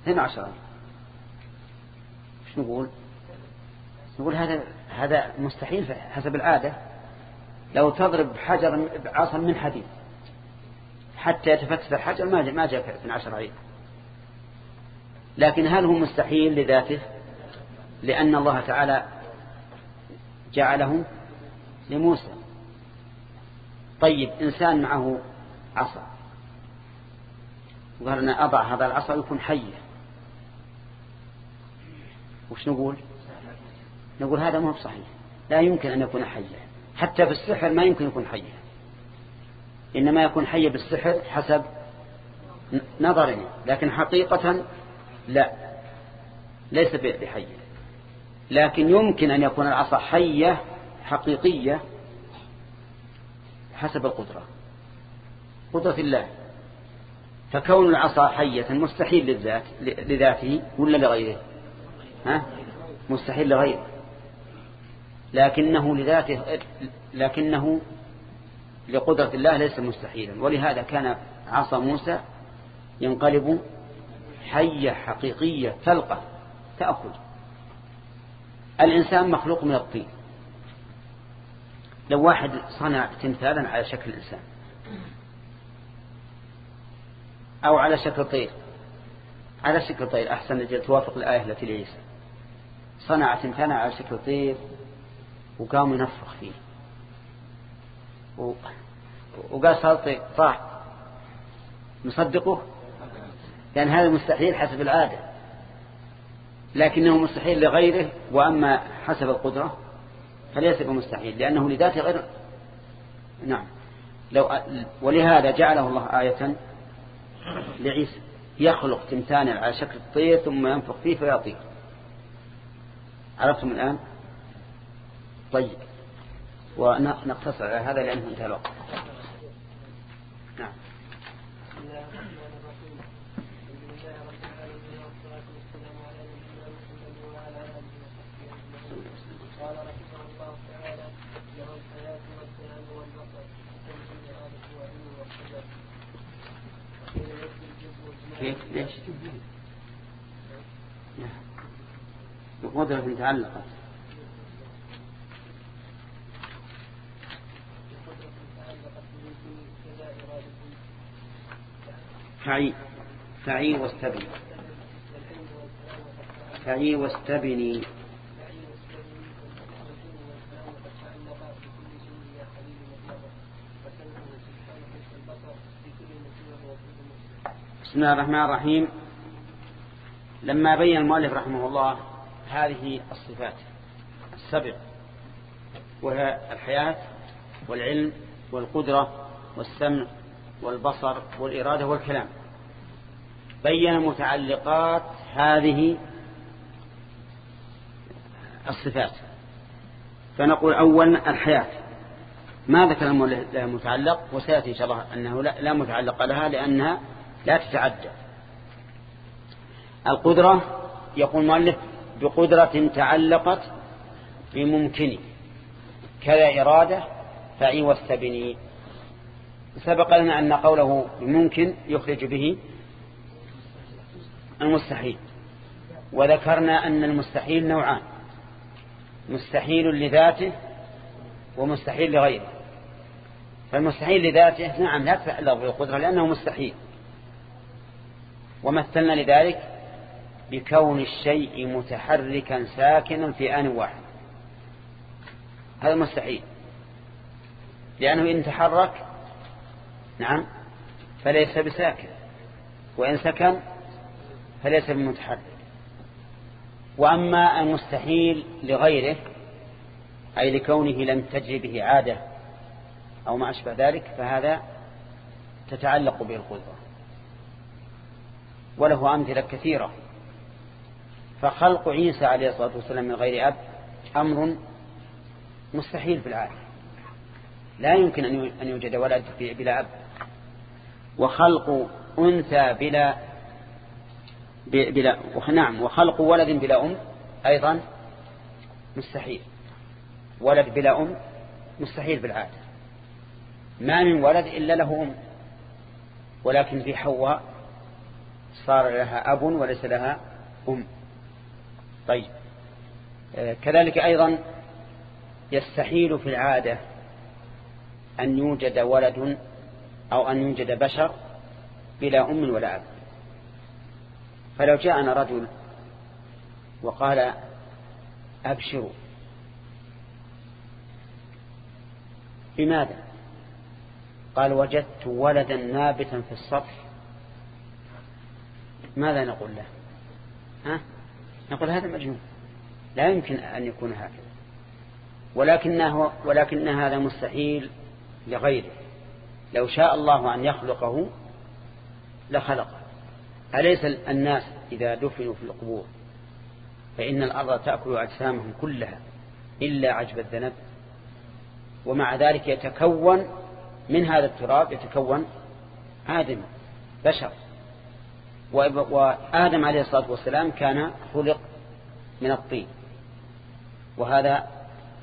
اثنى عشر. إيش نقول نقول هذا هذا مستحيل حسب العادة. لو تضرب حجر بعصا من حديد حتى يتفتت الحجر ما جاء ما جاء 12 عين لكن هل هو مستحيل لذاته؟ لأن الله تعالى جعله لموسى. طيب إنسان معه عصا. وقال أنا أضع هذا العصا يكون حية وش نقول؟ نقول هذا ما هو صحيح لا يمكن أن يكون حيا. حتى في السحر ما يمكن يكون حيا. إنما يكون حيا بالسحر حسب نظرنا. لكن حقيقة لا. ليس بحية لكن يمكن أن يكون العصا حية حقيقية حسب القدرة. قدرة الله. فكون العصا حية مستحيل للذات لذاته ولا لغيره؟ ها؟ مستحيل لغيره. لكنه لذاته لكنه لقدرة الله ليس مستحيلا ولهذا كان عصا موسى ينقلب حية حقيقية تلقى تأكل. الإنسان مخلوق من الطين. لو واحد صنع تمثالا على شكل إنسان أو على شكل طير على شكل طير أحسن توافق الآية التي لعيسى صنع تمثالا على شكل طير وقام ينفخ فيه. وقال صار طاح. نصدقه؟ لأن هذا مستحيل حسب العادة. لكنه مستحيل لغيره وأما حسب القدرة فليس بمستحيل لأنه لذاته غير نعم. لو ولهذا جعله الله آية لعيسى. يخلق تمثالا على شكل الطير ثم ينفخ فيه فيطير. عرفتم الآن؟ طيب. ونقتصر على هذا لأنه انتهى الوقت. نعم. قال رحمه الله تعالى فعي فعي واستبني فعي واستبني بسم الله الرحمن الرحيم. لما بين المؤلف رحمه الله هذه الصفات السبع وهي الحياة والعلم والقدرة والسمع والبصر والإرادة والكلام. بين متعلقات هذه الصفات. فنقول أولا الحياة. ما ذكر لها متعلق وسيأتي إن شاء الله أنه لا متعلق لها لأنها لا تتعدى. القدرة يقول المؤلف بقدرة تعلقت بممكن. كذا إرادة فعي واستبني. سبق لنا أن قوله بممكن يخرج به المستحيل. وذكرنا أن المستحيل نوعان مستحيل لذاته ومستحيل لغيره. فالمستحيل لذاته نعم لا تتعلق بالقدرة لأنه مستحيل. ومثلنا لذلك بكون الشيء متحركا ساكنا في آن واحد. هذا مستحيل لأنه إن تحرك نعم. فليس بساكن. وإن سكن فليس بمتحرك. وأما المستحيل لغيره أي لكونه لم تجري به عادة أو ما أشبه ذلك فهذا تتعلق به القدرة وله أمثلة كثيرة. فخلق عيسى عليه الصلاة والسلام من غير أب أمر مستحيل في العالم. لا يمكن أن يوجد ولد بلا أب. وخلق أنثى بلا بلا نعم وخلق ولد بلا أم أيضا مستحيل. ولد بلا أم مستحيل بالعادة. ما من ولد إلا له أم. ولكن في حواء صار لها أب وليس لها أم. طيب. آه، كذلك أيضا يستحيل في العادة أن يوجد ولد أو أن يوجد بشر بلا أم ولا أب. فلو جاءنا رجل وقال أبشروا بماذا؟ قال وجدت ولدا نابتا في السطح. ماذا نقول له؟ ها؟ نقول هذا مجنون. لا يمكن أن يكون هكذا. ولكنه ولكن هذا مستحيل لغيره. لو شاء الله أن يخلقه لخلقه أليس الناس إذا دفنوا في القبور؟ فإن الأرض تأكل أجسامهم كلها إلا عجب الذنب. ومع ذلك يتكون من هذا التراب يتكون آدم بشر. وآدم عليه الصلاة والسلام كان خلق من الطين. وهذا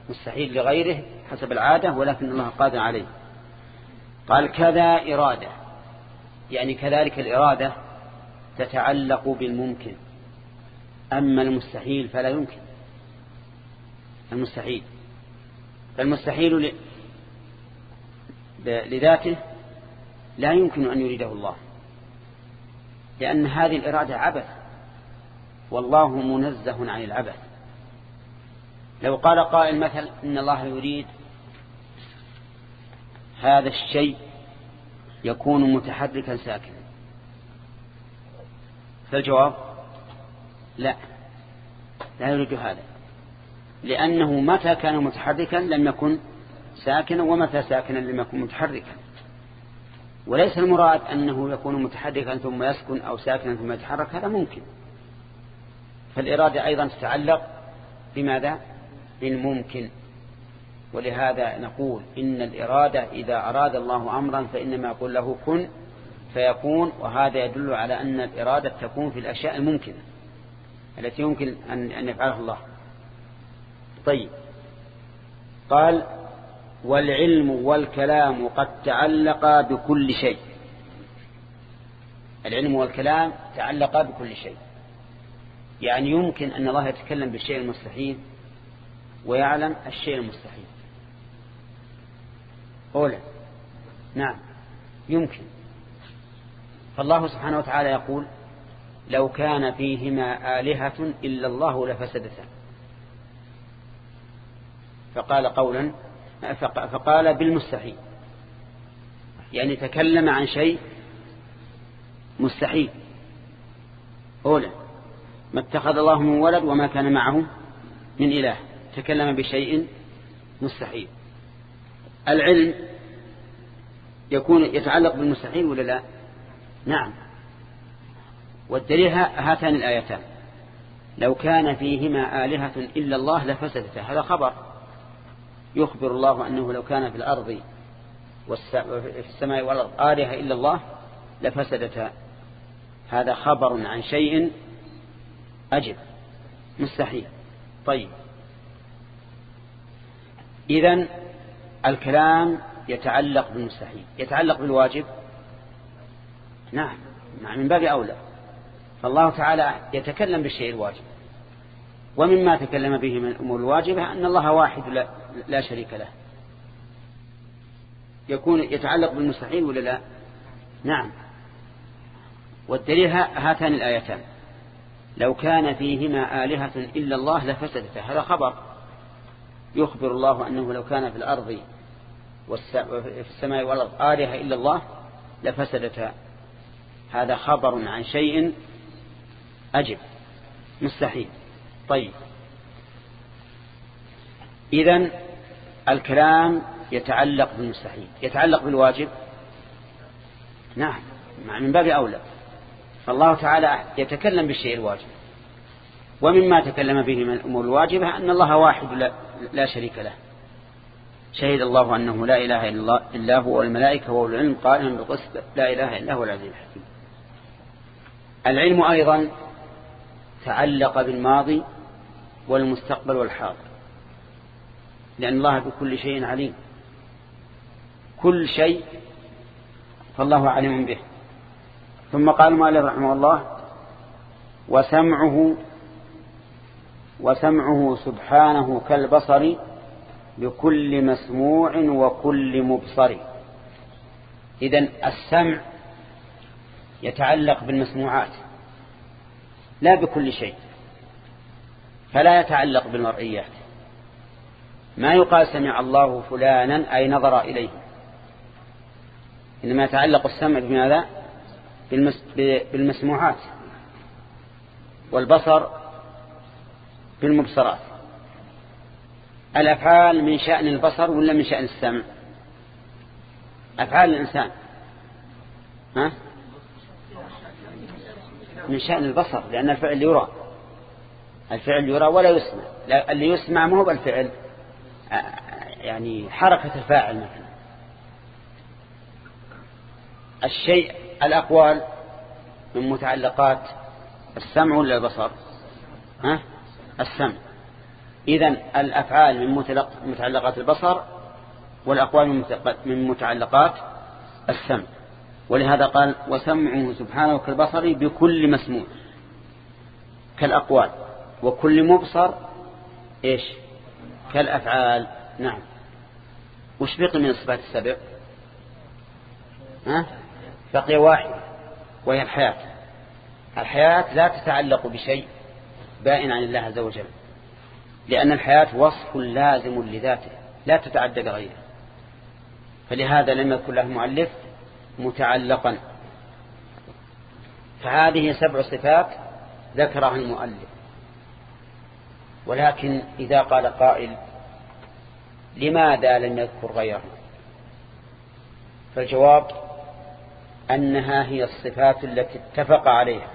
مستحيل لغيره حسب العادة ولكن الله قادر عليه. قال كذا إرادة. يعني كذلك الإرادة تتعلق بالممكن. أما المستحيل فلا يمكن. المستحيل. فالمستحيل لذاته لا يمكن أن يريده الله. لأن هذه الإرادة عبث. والله منزه عن العبث. لو قال قائل مثل إن الله يريد هذا الشيء يكون متحركا ساكنا. فالجواب لا لا يريد هذا لأنه متى كان متحركا لم يكن ساكنا ومتى ساكنا لم يكن متحركا. وليس المراد أنه يكون متحركا ثم يسكن أو ساكنا ثم يتحرك هذا ممكن. فالإرادة أيضا تتعلق بماذا؟ بالممكن. ولهذا نقول إن الإرادة إذا أراد الله أمرا فإنما يقول له كن فيكون وهذا يدل على أن الإرادة تكون في الأشياء الممكنة التي يمكن أن يفعلها الله. طيب. قال والعلم والكلام قد تعلقا بكل شيء. العلم والكلام تعلقا بكل شيء. يعني يمكن أن الله يتكلم بالشيء المستحيل ويعلم الشيء المستحيل. أولا نعم. يمكن. فالله سبحانه وتعالى يقول لو كان فيهما آلهة إلا الله لفسدتا. فقال قولا فقال بالمستحيل. يعني تكلم عن شيء مستحيل. أولى ما اتخذ الله من ولد وما كان معه من إله. تكلم بشيء مستحيل. العلم يكون يتعلق بالمستحيل ولا لا؟ نعم. والدليل هاتان الآيتان. لو كان فيهما آلهة إلا الله لفسدتا. هذا خبر. يخبر الله أنه لو كان في الأرض في السماء والأرض آلهة إلا الله لفسدتا. هذا خبر عن شيء أجب. مستحيل. طيب. إذن الكلام يتعلق بالمستحيل يتعلق بالواجب. نعم من باب أولى. فالله تعالى يتكلم بالشيء الواجب. ومما تكلم به من الأمور الواجبة أن الله واحد لا, لا شريك له. يكون يتعلق بالمستحيل ولا لا؟ نعم. والدليل هاتان الآيتان. لو كان فيهما آلهة إلا الله لفسدتا. هذا خبر. يخبر الله أنه لو كان في الأرض في السماء والأرض آلهة إلا الله لفسدتا هذا خبر عن شيء أجب. مستحيل. طيب. إذن الكلام يتعلق بالمستحيل. يتعلق بالواجب؟ نعم. من باب أولى. فالله تعالى يتكلم بالشيء الواجب. ومما تكلم به من الأمور الواجبة أن الله واحد لا شريك له. شهد الله أنه لا إله إلا, هو والملائكة والعلم قائما بالقسط لا إله إلا هو العزيز الحكيم. العلم أيضا تعلق بالماضي والمستقبل والحاضر لأن الله بكل شيء عليم. كل شيء فالله عليم به. ثم قال مالك رحمه الله وسمعه وسمعه سبحانه كالبصر بكل مسموع وكل مبصر. إذن السمع يتعلق بالمسموعات لا بكل شيء فلا يتعلق بالمرئيات. ما يقال سمع الله فلانا أي نظر إليه. إنما يتعلق السمع بماذا؟ بالمسموعات. والبصر بالمبصرات. الأفعال من شأن البصر ولا من شأن السمع؟ أفعال الإنسان. ها؟ من شأن البصر لأن الفعل يرى. الفعل يرى ولا يسمع. اللي يسمع ما هو بالفعل يعني حركة الفاعل مثلا. الشيء الأقوال من متعلقات السمع ولا البصر؟ ها؟ السمع. إذن الأفعال من متعلقات البصر والأقوال من متعلقات السمع. ولهذا قال وسمعه سبحانه كالبصر بكل مسموع. كالأقوال. وكل مبصر إيش؟ كالأفعال. نعم. وش بقي من الصفات السبع؟ ها؟ بقي واحد وهي الحياة. الحياة لا تتعلق بشيء. بائن عن الله عز وجل. لأن الحياة وصف لازم لذاته لا تتعدى غيره فلهذا لم يكن له مؤلف متعلقا. فهذه سبع صفات ذكرها المؤلف. ولكن إذا قال قائل لماذا لم يذكر غيره؟ فالجواب أنها هي الصفات التي اتفق عليها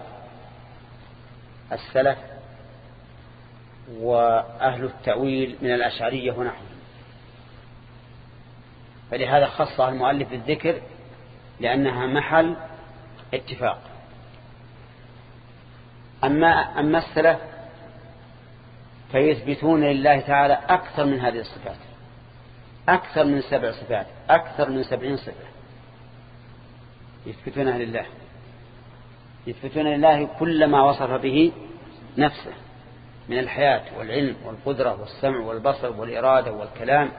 السلف وأهل التأويل من الأشعرية ونحن فلهذا خصها المؤلف بالذكر لأنها محل اتفاق. أما, أما السلف فيثبتون لله تعالى أكثر من هذه الصفات أكثر من سبع صفات أكثر من سبعين صفة. يثبتونها لله. يثبتون لله كل ما وصف به نفسه. من الحياة والعلم والقدرة والسمع والبصر والإرادة والكلام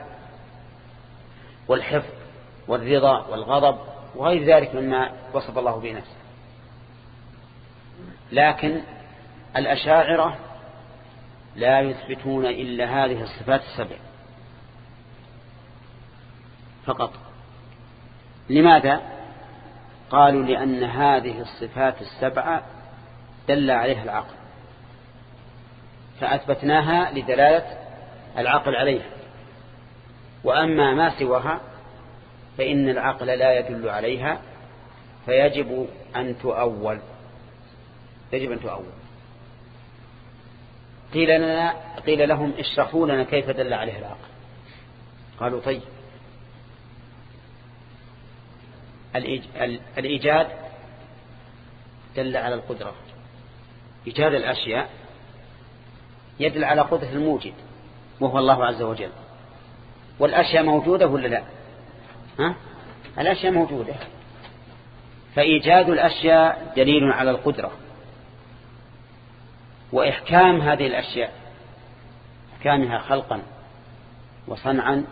والحفظ والرضا والغضب وغير ذلك مما وصف الله به نفسه. لكن الأشاعرة لا يثبتون إلا هذه الصفات السبع فقط. لماذا؟ قالوا لأن هذه الصفات السبعة دل عليها العقل. فأثبتناها لدلالة العقل عليها. وأما ما سواها فإن العقل لا يدل عليها فيجب أن تؤول. يجب أن تؤول. قيل, لنا قيل لهم اشرحوا لنا كيف دل عليه العقل. قالوا طيب. الإيجاد دل على القدرة. إيجاد الأشياء يدل على قدرة الموجد وهو الله عز وجل. والأشياء موجودة ولا لا؟ ها؟ الأشياء موجودة. فإيجاد الأشياء دليل على القدرة. وإحكام هذه الأشياء إحكامها خلقا وصنعا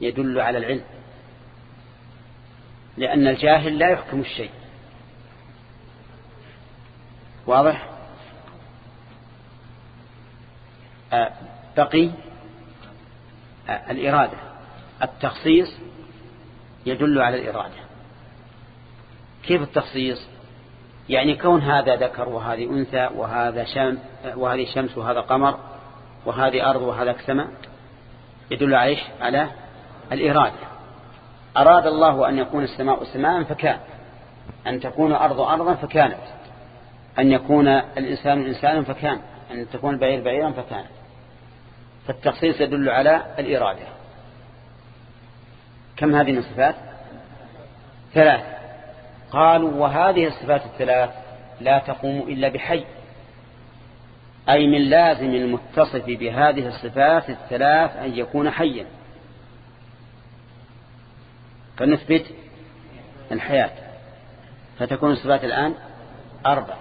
يدل على العلم. لأن الجاهل لا يحكم الشيء. واضح آه، بقي الإرادة. التخصيص يدل على الإرادة. كيف التخصيص؟ يعني كون هذا ذكر وهذه أنثى وهذا شمس وهذه شمس وهذا قمر وهذه أرض وهذا سماء يدل على على الإرادة. أراد الله أن يكون السماء سماء فكان. أن تكون الأرض أرضا فكانت. أن يكون الإنسان إنسانا فكان. أن تكون البعير بعيرا فكان فالتخصيص يدل على الإرادة. كم هذه الصفات؟ ثلاث. قالوا وهذه الصفات الثلاث لا تقوم إلا بحي. أي من لازم المتصف بهذه الصفات الثلاث أن يكون حيا. فنثبت الحياة. فتكون الصفات الآن أربعة.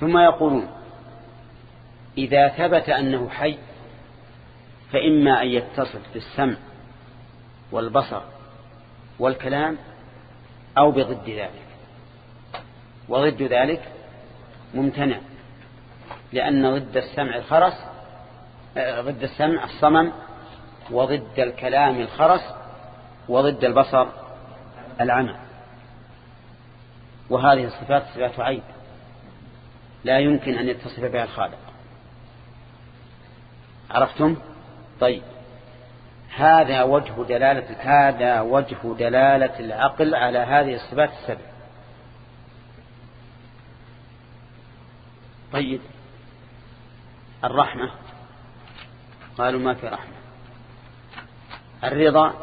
ثم يقولون إذا ثبت أنه حي فإما أن يتصف بالسمع والبصر والكلام أو بضد ذلك. وضد ذلك ممتنع لأن ضد السمع الخرس ضد السمع الصمم وضد الكلام الخرس وضد البصر العمى. وهذه الصفات صفات عيب لا يمكن أن يتصف بها الخالق. عرفتم؟ طيب. هذا وجه دلالة هذا وجه دلالة العقل على هذه الصفات السبع. طيب. الرحمة. قالوا ما في رحمة. الرضا.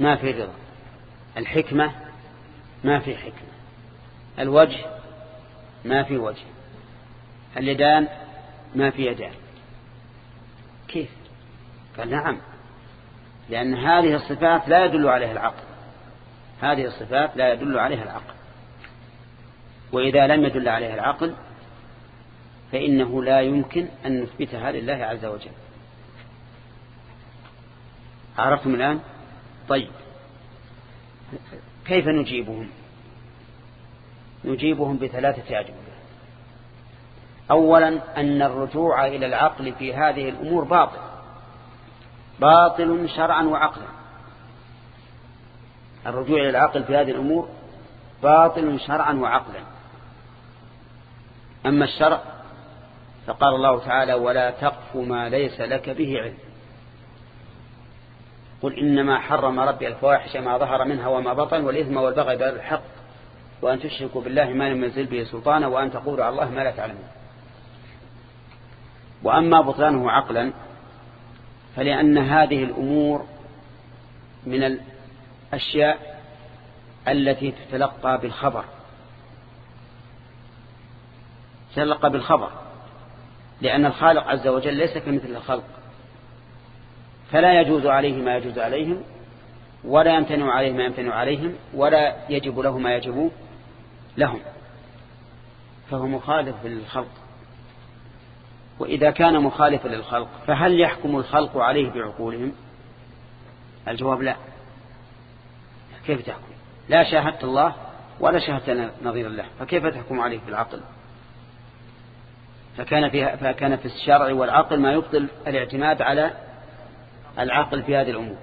ما في رضا. الحكمة. ما في حكمة. الوجه. ما في وجه. اليدان. ما في يدان. كيف؟ قال نعم. لأن هذه الصفات لا يدل عليها العقل. هذه الصفات لا يدل عليها العقل. وإذا لم يدل عليها العقل فإنه لا يمكن أن نثبتها لله عز وجل. عرفتم الآن؟ طيب. كيف نجيبهم؟ نجيبهم بثلاثة أجوبة. أولا أن الرجوع إلى العقل في هذه الأمور باطل. باطل شرعا وعقلا. الرجوع إلى العقل في هذه الأمور باطل شرعا وعقلا. أما الشرع فقال الله تعالى ولا تقف ما ليس لك به علم. قل إنما حرم ربي الفواحش ما ظهر منها وما بطن والإثم والبغي بغير الحق. وأن تشركوا بالله ما لم ينزل به سلطانا وأن تقولوا على الله ما لا تعلمون. وأما بطلانه عقلا فلأن هذه الأمور من الأشياء التي تتلقى بالخبر. تتلقى بالخبر لأن الخالق عز وجل ليس كمثل الخلق. فلا يجوز عليه ما يجوز عليهم ولا يمتنع عليه ما يمتنع عليهم ولا يجب له ما يجب لهم. فهو مخالف للخلق. وإذا كان مخالفا للخلق فهل يحكم الخلق عليه بعقولهم؟ الجواب لا. كيف تحكم؟ لا شاهدت الله ولا شاهدت نظير الله فكيف تحكم عليه بالعقل؟ فكان, فيها فكان في الشرع والعقل ما يبطل الاعتماد على العقل في هذه الأمور.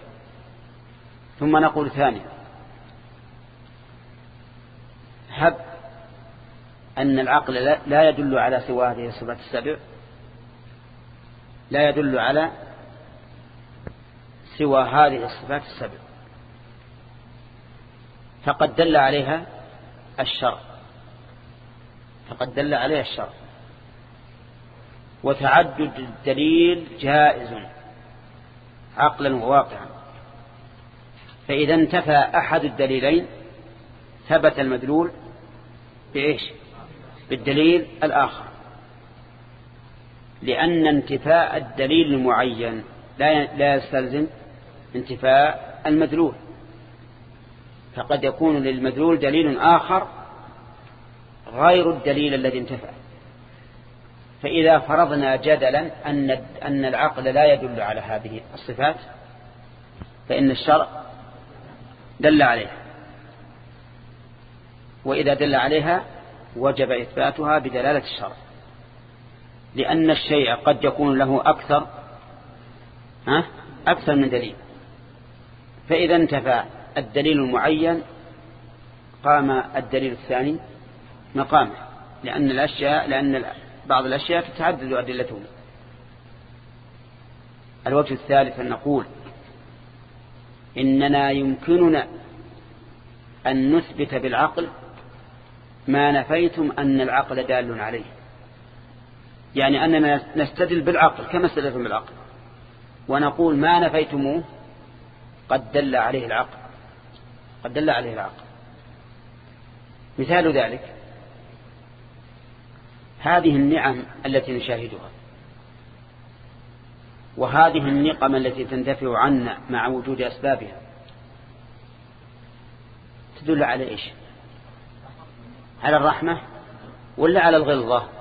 ثم نقول ثانيا. هب أن العقل لا يدل على سوى هذه الصفات السبع. لا يدل على سوى هذه الصفات السبع. فقد دل عليها الشرع. فقد دل عليها الشرع. وتعدد الدليل جائز عقلا وواقعا. فإذا انتفى أحد الدليلين ثبت المدلول بإيش؟ بالدليل الآخر. لأن انتفاء الدليل المعين لا يستلزم انتفاء المدلول. فقد يكون للمدلول دليل آخر غير الدليل الذي انتفى فإذا فرضنا جدلا أن أن العقل لا يدل على هذه الصفات فإن الشرع دل عليها. وإذا دل عليها وجب إثباتها بدلالة الشرع. لأن الشيء قد يكون له أكثر ها؟ أكثر من دليل. فإذا انتفى الدليل المعين قام الدليل الثاني مقامه. لأن الأشياء لأن بعض الأشياء تتعدد أدلته. الوجه الثالث أن نقول إننا يمكننا أن نثبت بالعقل ما نفيتم أن العقل دال عليه. يعني أننا نستدل بالعقل كما استدلتم بالعقل. ونقول ما نفيتموه قد دل عليه العقل. قد دل عليه العقل. مثال ذلك هذه النعم التي نشاهدها. وهذه النقم التي تندفع عنا مع وجود أسبابها. تدل على إيش؟ على الرحمة ولا على الغلظة؟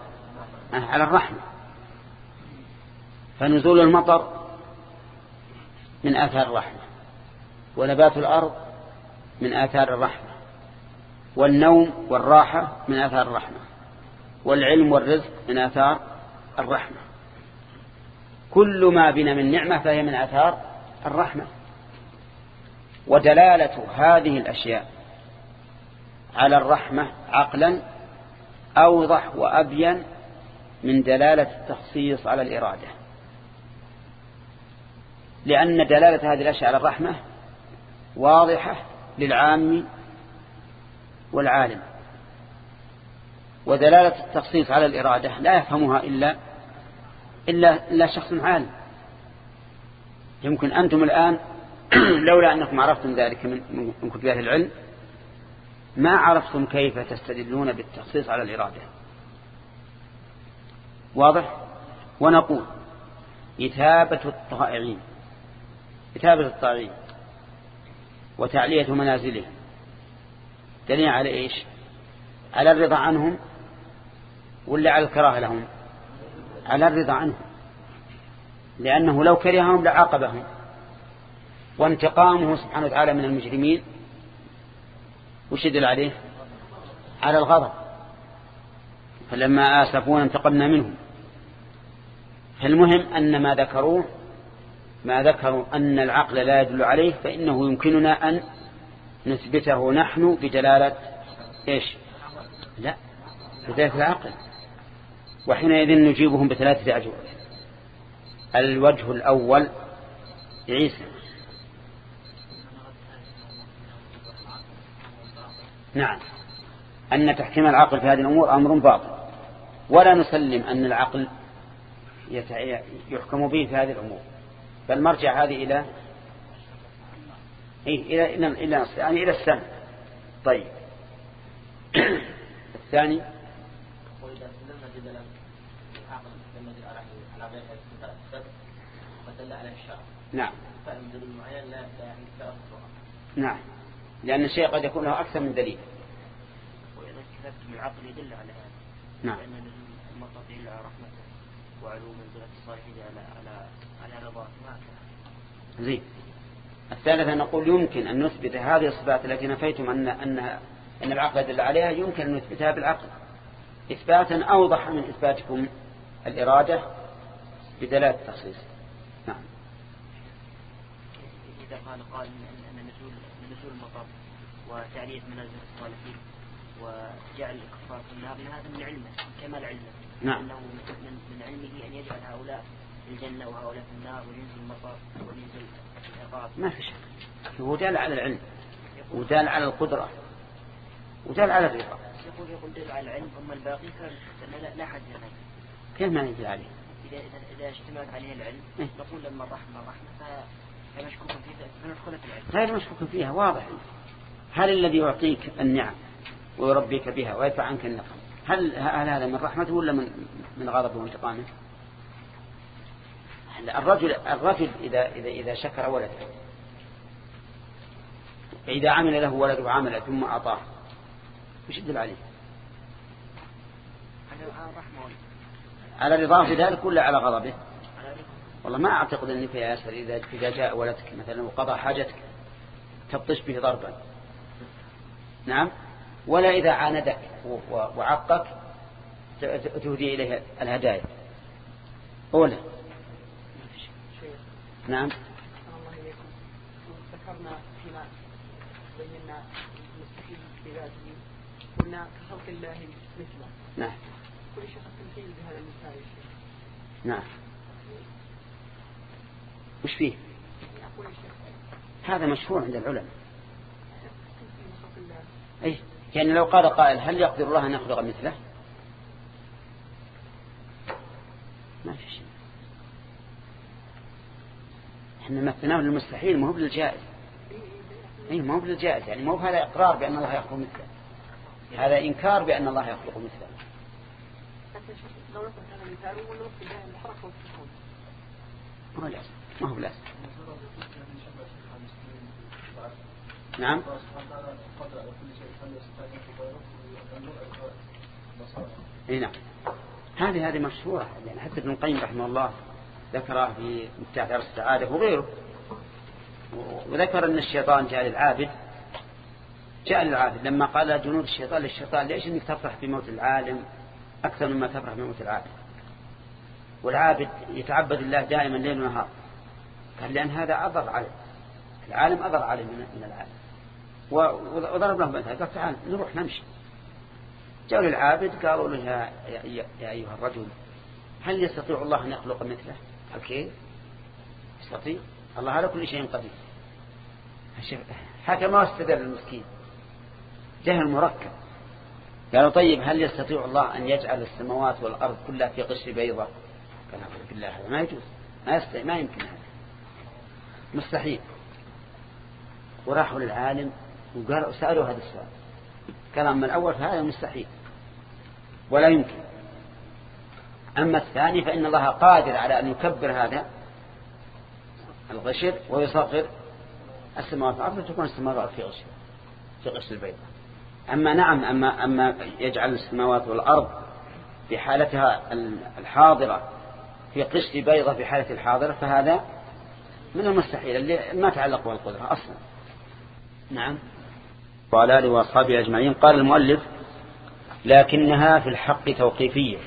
على الرحمة. فنزول المطر من آثار الرحمة ونبات الأرض من آثار الرحمة والنوم والراحة من آثار الرحمة والعلم والرزق من آثار الرحمة. كل ما بنا من نعمة فهي من آثار الرحمة. ودلالة هذه الأشياء على الرحمة عقلا أوضح وأبين من دلالة التخصيص على الإرادة. لأن دلالة هذه الأشياء على الرحمة واضحة للعام والعالم. ودلالة التخصيص على الإرادة لا يفهمها إلا إلا, إلا شخص عالم. يمكن أنتم الآن لولا أنكم عرفتم ذلك من كتب العلم ما عرفتم كيف تستدلون بالتخصيص على الإرادة. واضح؟ ونقول إثابة الطائعين إثابة الطائعين وتعلية منازلهم. دليل على إيش؟ على الرضا عنهم ولا على الكراهة لهم؟ على الرضا عنهم. لأنه لو كرههم لعاقبهم. وانتقامه سبحانه وتعالى من المجرمين وش يدل عليه؟ على الغضب. فلما آسفونا انتقمنا منهم. فالمهم أن ما ذكروه ما ذكروا أن العقل لا يدل عليه فإنه يمكننا أن نثبته نحن بدلالة إيش؟ لا بدلالة العقل. وحينئذ نجيبهم بثلاثة أجوبة. الوجه الأول عيسى. نعم. أن تحكيم العقل في هذه الأمور أمر باطل. ولا نسلم أن العقل يحكم به في هذه الأمور. بل مرجع هذه إلى إيه إلى إلى إلى يعني إلى السمع طيب. الثاني. نعم. نعم. لأن الشيء قد يكون له أكثر من دليل. وإذا كتبت العقل يدل على هذا. نعم. لأن المطر يدل على رحمته وعلو منزلة الصالحين على على على رضاه زين. الثالثة نقول يمكن أن نثبت هذه الصفات التي نفيتم أن أن أن العقل يدل عليها. يمكن أن نثبتها بالعقل. إثباتا أوضح من إثباتكم الإرادة بدلالة التخصيص. نعم. إذا قال قال أن نزول نزول المطر وتعلية منازل الصالحين وجعل الكفار في النار هذا من علمه كمال علمه. نعم. أنه من, من علمه أن يجعل هؤلاء في الجنة وهؤلاء في النار وينزل المطر وينزل العقاب. ما في شك. هو دال على العلم ودال على القدرة ودال على الرضا. يقول يقول دل على العلم أما الباقي فلا لا حد له كيف ما يدل عليه؟ إذا إذا اشتملت عليه العلم إيه؟ نقول لما الرحمة الرحمة فمشكوك فيه فندخل في العلم غير مشكوك فيها واضح. هل الذي يعطيك النعم ويربيك بها ويدفع عنك النقم. هل هل هذا من رحمته ولا من من غضبه وانتقامه؟ الرجل الرجل إذا إذا إذا شكر ولده. إذا عمل له ولد وعمل ثم أعطاه. وش يدل عليه؟ على رضاه بذلك ولا على غضبه؟ والله ما أعتقد أنك يا ياسر إذا إذا جاء ولدك مثلا وقضى حاجتك تبطش به ضربا. نعم؟ ولا إذا عاندك وعقك تهدي إليه الهدايا. أولا نعم. ذكرنا فيما بينا المستحيل قلنا كخلق الله مثله نعم. كل شيء تمثيل بهذا المثال نعم. وش فيه؟ هذا مشهور عند العلماء. أي. يعني لو قال قائل هل يقدر الله أن يخلق مثله؟ ما في شيء. إحنا مثلناه للمستحيل ما هو بالجائز. اي ما هو بالجائز. يعني ما هو هذا إقرار بأن الله يخلق مثله. هذا إنكار بأن الله يخلق مثله. ما هو لازم. ما هو لازم. نعم؟ إي نعم. هذه هذه مشهورة يعني حتى ابن القيم رحمه الله ذكرها في مفتاح دار السعادة وغيره. وذكر أن الشيطان جاء للعابد. جاء للعابد. لما قال جنود الشيطان للشيطان ليش إنك تفرح بموت العالم أكثر مما تفرح بموت العابد؟ والعابد يتعبد الله دائما ليل ونهار. قال لأن هذا أضر عليه. العالم أضر عليه من العالم. وضرب له مثلا قال تعال نروح نمشي. جاءوا للعابد قالوا له يا, يا, يا أيها الرجل هل يستطيع الله أن يخلق مثله؟ قال كيف؟ يستطيع. الله على كل شيء قدير. حتى ما استدل المسكين. جهل مركب. قالوا طيب هل يستطيع الله أن يجعل السماوات والأرض كلها في قشر بيضة؟ قال أعوذ بالله هذا ما يجوز. ما يستطيع ما يمكن هذا. مستحيل. وراحوا للعالم. وقالوا سألوا هذا السؤال. قال أما الأول فهذا مستحيل. ولا يمكن. أما الثاني فإن الله قادر على أن يكبر هذا الغشر ويصغر السماوات والأرض فتكون السماوات في غشر في غشر البيضة أما نعم أما, أما يجعل السماوات والأرض في حالتها الحاضرة في قشر بيضة في حالة الحاضرة فهذا من المستحيل اللي ما تعلق بالقدرة أصلا. نعم. وعلى آله وأصحابه أجمعين. قال المؤلف لكنها في الحق توقيفية.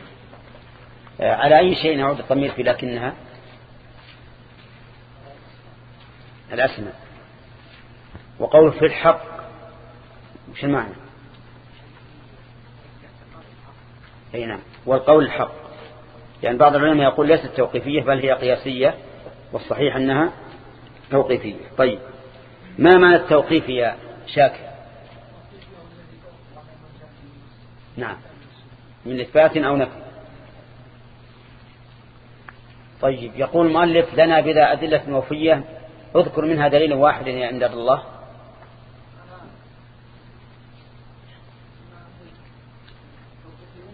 على أي شيء نعود الضمير في لكنها؟ الأسماء. وقول في الحق وش المعنى؟ أي نعم. والقول الحق. يعني بعض العلماء يقول ليست توقيفية بل هي قياسية والصحيح أنها توقيفية. طيب ما معنى التوقيف يا شاكر؟ نعم. من إثبات أو نفي. طيب يقول المؤلف لنا بذا أدلة وفية اذكر منها دليل واحد عند الله.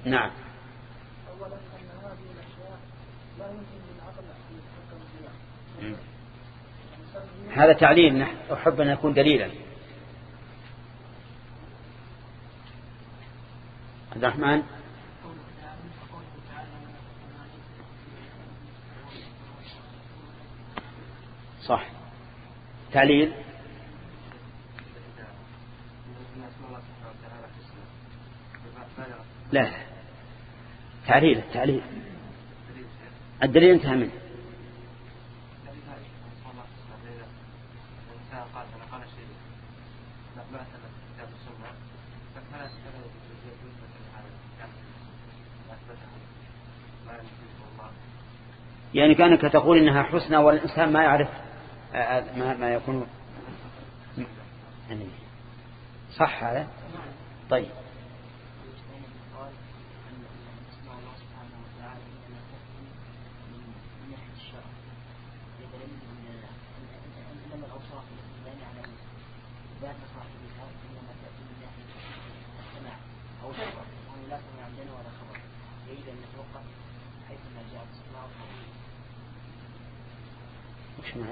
نعم. هذا تعليل أحب أن يكون دليلا. عبد الرحمن. صح. تعليل. لا. تعليل التعليل الدليل انتهى منه. يعني كأنك تقول إنها حسنى والإنسان ما يعرف آه، آه، ما, ما يكون. يعني صح هذا؟ طيب.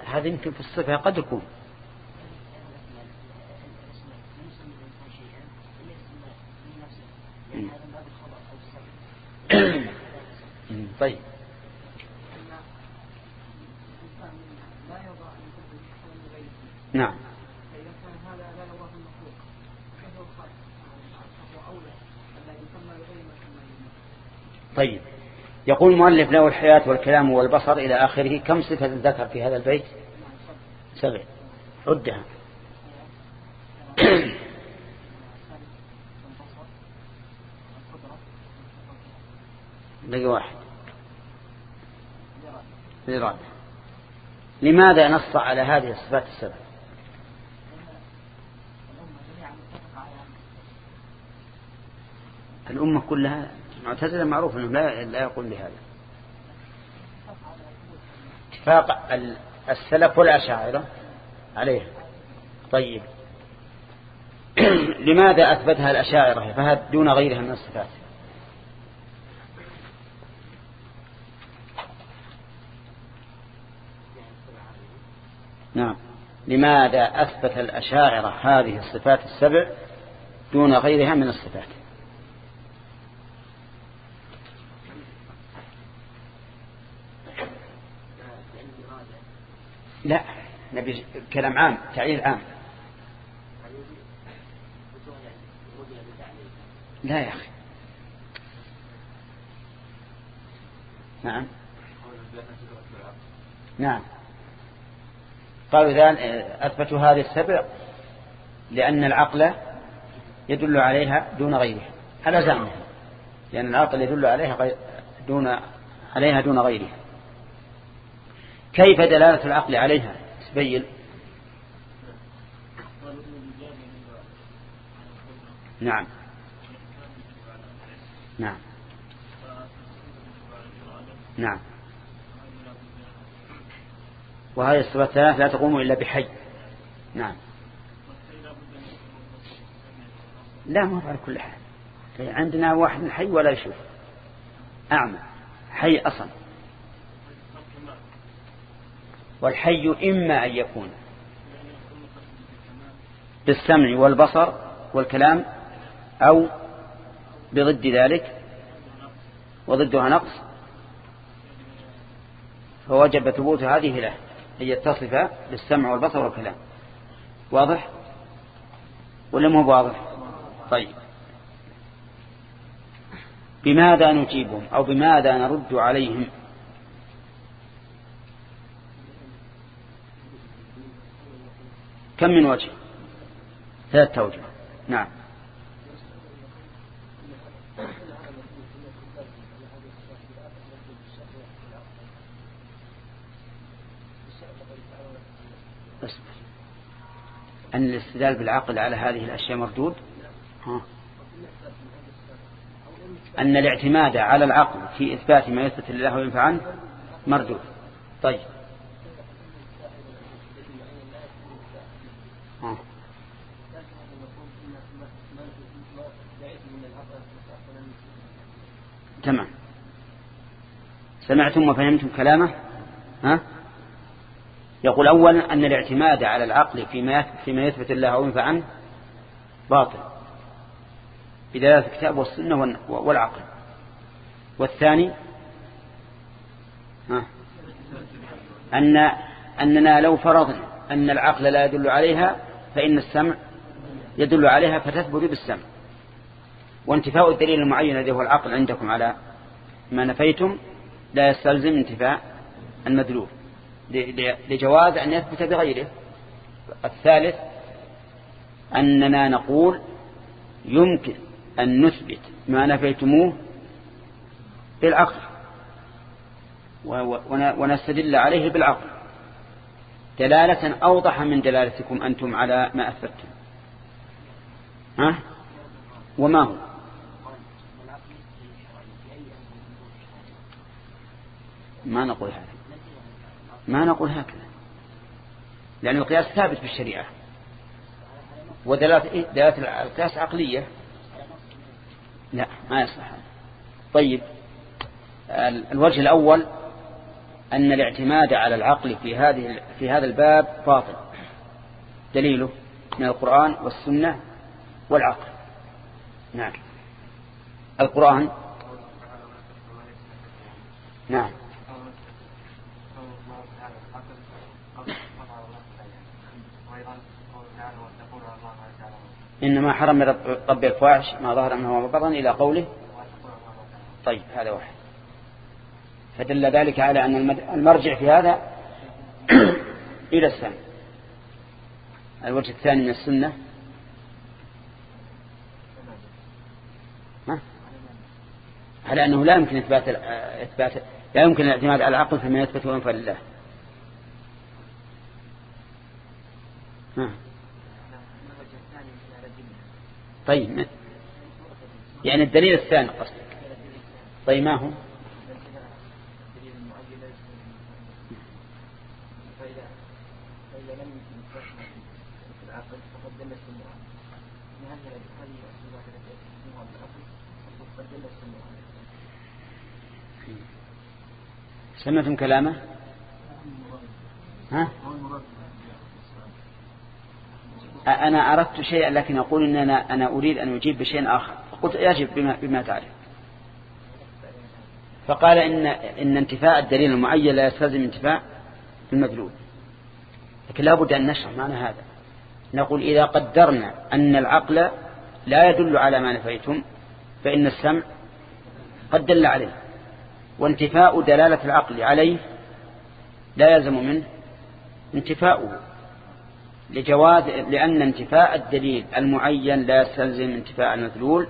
هذا يمكن في الصفة قد يكون طيب. نعم. طيب. يقول المؤلف له الحياة والكلام والبصر إلى آخره. كم صفة ذكر في هذا البيت؟ سبع. عدها. بقي واحد. الإرادة لماذا نص على هذه الصفات السبع؟ الأمة كلها معتزلة معروف أنه لا, يقول بهذا. اتفاق السلف والأشاعرة عليه طيب. لماذا أثبتها الأشاعرة؟ فهد دون غيرها من الصفات. نعم. لماذا أثبت الأشاعرة هذه الصفات السبع دون غيرها من الصفات؟ لا نبي كلام عام تعليل عام. لا يا أخي. نعم. نعم. قالوا إذا أثبتوا هذه السبع لأن العقل يدل عليها دون غيرها. على زعمها لأن العقل يدل عليها دون عليها دون غيرها. كيف دلالة العقل عليها؟ تبين. نعم. نعم. نعم. وهذه الصفات الثلاث لا تقوم إلا بحي. نعم. لا ما على كل حال. عندنا واحد حي ولا يشوف. أعمى. حي أصلا. والحي إما أن يكون بالسمع والبصر والكلام أو بضد ذلك وضدها نقص فوجب ثبوت هذه له أن يتصف بالسمع والبصر والكلام. واضح؟ ولا مو واضح؟ طيب. بماذا نجيبهم؟ أو بماذا نرد عليهم؟ كم من وجه؟ ثلاثة أوجه. نعم. أن الاستدلال بالعقل على هذه الأشياء مردود؟ ها. أن الاعتماد على العقل في إثبات ما يثبت لله وينفع عنه مردود. طيب ها. تمام سمعتم وفهمتم كلامه؟ ها؟ يقول أولا أن الاعتماد على العقل فيما فيما يثبت الله أو ينفع عنه باطل. بدلالة الكتاب والسنة والعقل. والثاني؟ ها؟ أن أننا لو فرضنا أن العقل لا يدل عليها فإن السمع يدل عليها فتثبت بالسمع. وانتفاء الدليل المعين الذي هو العقل عندكم على ما نفيتم لا يستلزم انتفاء المدلول لجواز أن يثبت بغيره. الثالث أننا نقول يمكن أن نثبت ما نفيتموه بالعقل ونستدل عليه بالعقل. دلالة أوضح من دلالتكم أنتم على ما أثبتم ها؟ وما هو؟ ما نقول هذا. ما نقول هكذا. لأن القياس ثابت بالشريعة ودلالة إيه؟ القياس عقلية. لا ما يصلح هذا. طيب. الوجه الأول أن الاعتماد على العقل في هذه في هذا الباب باطل. دليله من القرآن والسنة والعقل. نعم. القرآن. نعم. إنما حرم رب الفواحش ما ظهر منه وبطن إلى قوله. طيب هذا واحد. فدل ذلك على أن المرجع في هذا إلى السمع الوجه الثاني من السنة. على أنه لا يمكن إثبات إثبات لا يمكن الاعتماد على العقل فيما يثبت وينفى لله. طيب يعني الدليل الثاني قصدك. طيب ما هو؟ سمعتم كلامه؟ ها؟ أنا أردت شيئا لكن أقول إن أنا, أنا أريد أن أجيب بشيء آخر. قلت يجب بما, بما تعرف. فقال إن, إن انتفاء الدليل المعين لا يستلزم انتفاء المدلول. لكن لا بد أن نشرح معنى هذا. نقول إذا قدرنا أن العقل لا يدل على ما نفيتم فإن السمع قد دل عليه. وانتفاء دلالة العقل عليه لا يلزم منه انتفاؤه. لجواز لأن انتفاء الدليل المعين لا يستلزم انتفاء المدلول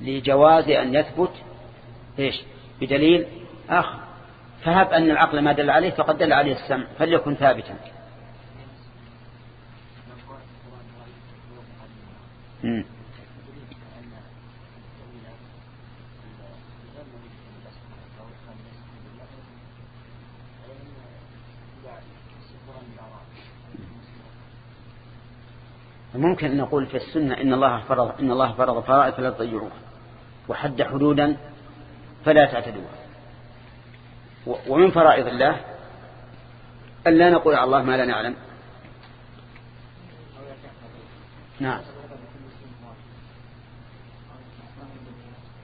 لجواز أن يثبت إيش؟ بدليل آخر. فهب أن العقل ما دل عليه فقد دل عليه السمع فليكن ثابتا. مم. ممكن أن نقول في السنة إن الله فرض إن الله فرض فرائض فلا تضيعوها وحد حدودا فلا تعتدوها ومن فرائض الله أن لا نقول على الله ما لا نعلم. نعم.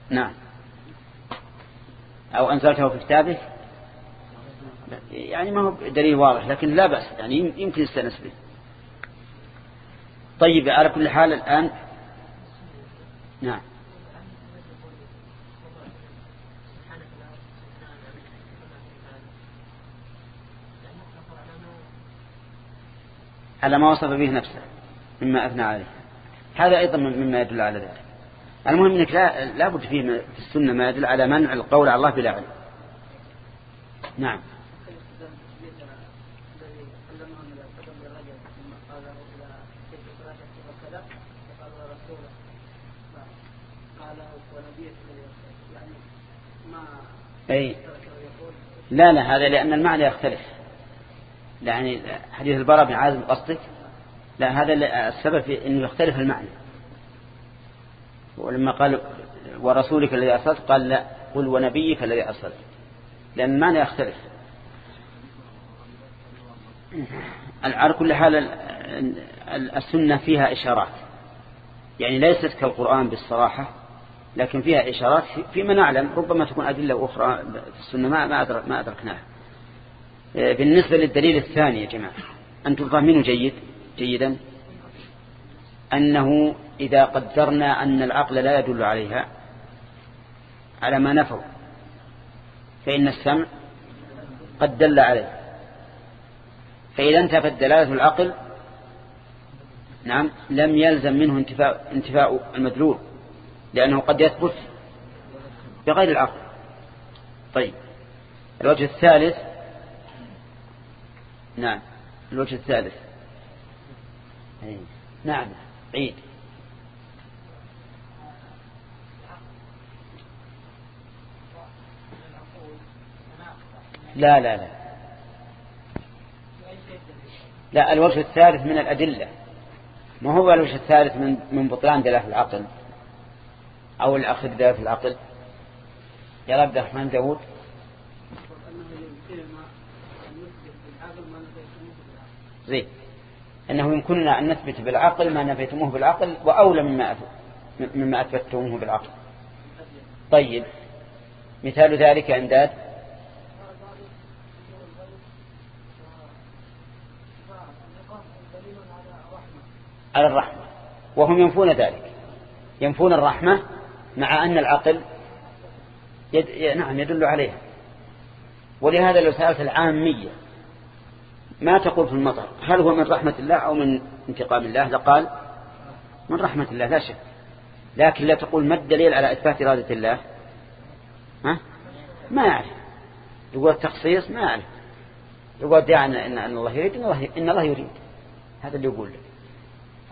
نعم. أو أنزلته في كتابه؟ يعني ما هو دليل واضح لكن لا بأس يعني يمكن يستنس به. طيب على كل حال الآن. نعم. على ما وصف به نفسه مما أثنى عليه. هذا أيضا مما يدل على ذلك. المهم أنك لا, لا بد فيه في السنة ما يدل على منع القول على الله بلا علم. نعم. أي. لا لا هذا لأن المعنى يختلف. يعني حديث البراء بن عازم قصدك؟ لا هذا السبب في أنه يختلف المعنى. ولما قال ورسولك الذي أرسلت قال لا قل ونبيك الذي أرسلت. لأن المعنى يختلف. على كل حال السنة فيها إشارات. يعني ليست كالقرآن بالصراحة. لكن فيها إشارات فيما نعلم ربما تكون أدلة أخرى في السنة ما ما أدرك ما أدركناها. آه، بالنسبة للدليل الثاني يا جماعة أنتم فاهمينه جيد جيدا أنه إذا قدرنا أن العقل لا يدل عليها على ما نفوا فإن السمع قد دل عليه. فإذا انتفت دلالة العقل نعم لم يلزم منه انتفاء, انتفاء المدلول. لأنه قد يثبت بغير العقل. طيب. الوجه الثالث. نعم. الوجه الثالث. نعم. عيد. لا لا لا. لا الوجه الثالث من الأدلة. ما هو الوجه الثالث من من بطلان دلالة العقل؟ أو الأخذ دلالة العقل. يا عبد الرحمن داود. زين. أنه يمكننا أن نثبت بالعقل ما نفيتموه بالعقل وأولى مما أثبتموه بالعقل. طيب. مثال ذلك أنداد. على الرحمة. وهم ينفون ذلك. ينفون الرحمة مع أن العقل يد... نعم يدل عليها. ولهذا لو سألت العامية ما تقول في المطر؟ هل هو من رحمة الله أو من انتقام الله؟ لقال من رحمة الله لا شك. لكن لا تقول ما الدليل على إثبات إرادة الله؟ ها؟ ما يعرف يقول التخصيص؟ ما يعرف يقول دعنا إن, أن الله يريد إن الله, إن الله يريد. هذا اللي يقول. لك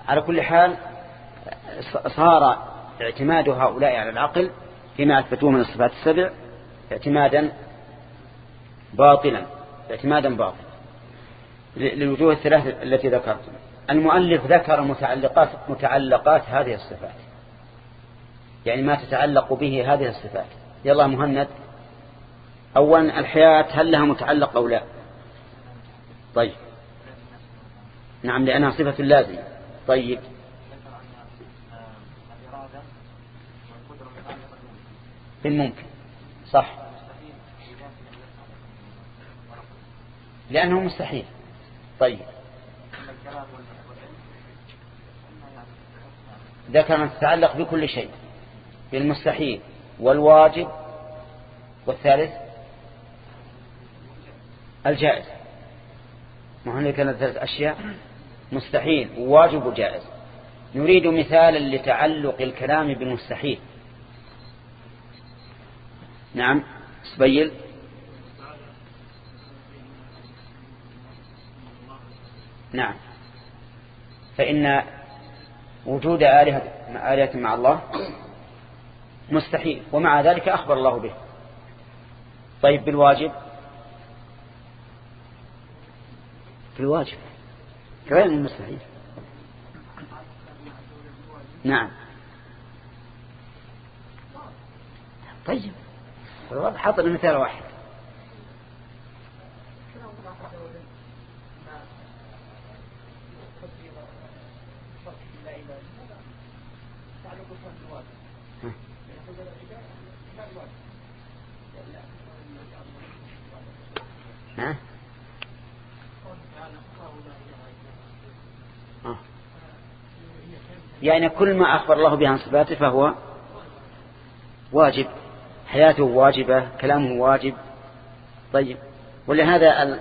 على كل حال صار اعتماد هؤلاء على العقل فيما أثبتوه من الصفات السبع اعتمادا باطلا اعتمادا باطلا. للوجوه الثلاث التي ذكرت المؤلف ذكر متعلقات متعلقات هذه الصفات. يعني ما تتعلق به هذه الصفات. يلا مهند. أولا الحياة هل لها متعلق أو لا؟ طيب. نعم لأنها صفة لازمة. طيب. بالممكن. صح. لأنه مستحيل. طيب. ذكر من تتعلق بكل شيء. بالمستحيل. والواجب. والثالث. الجائز. ما هنا كانت ثلاث أشياء؟ مستحيل. وواجب وجائز. نريد مثالا لتعلق الكلام بالمستحيل نعم. سبيل. نعم. فإن وجود آلهة آلهة مع الله مستحيل ومع ذلك أخبر الله به. طيب بالواجب. بالواجب. غير المستحيل. نعم. طيب. حط مثال واحد. ها؟ يعني كل ما أخبر الله به عن صفاته فهو واجب. حياته واجبة كلامه واجب. طيب ولهذا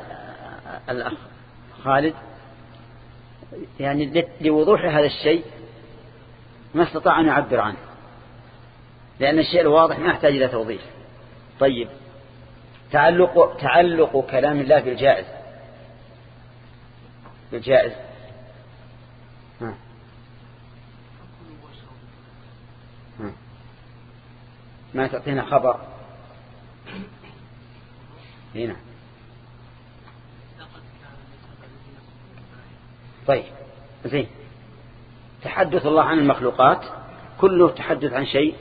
الأخ خالد يعني لوضوح هذا الشيء ما استطاع أن يعبر عنه لأن الشيء الواضح ما يحتاج إلى توضيح. طيب تعلق تعلق كلام الله بالجائز. بالجائز. ها. ما تعطينا خبر. هنا. طيب زين. تحدث الله عن المخلوقات كله تحدث عن شيء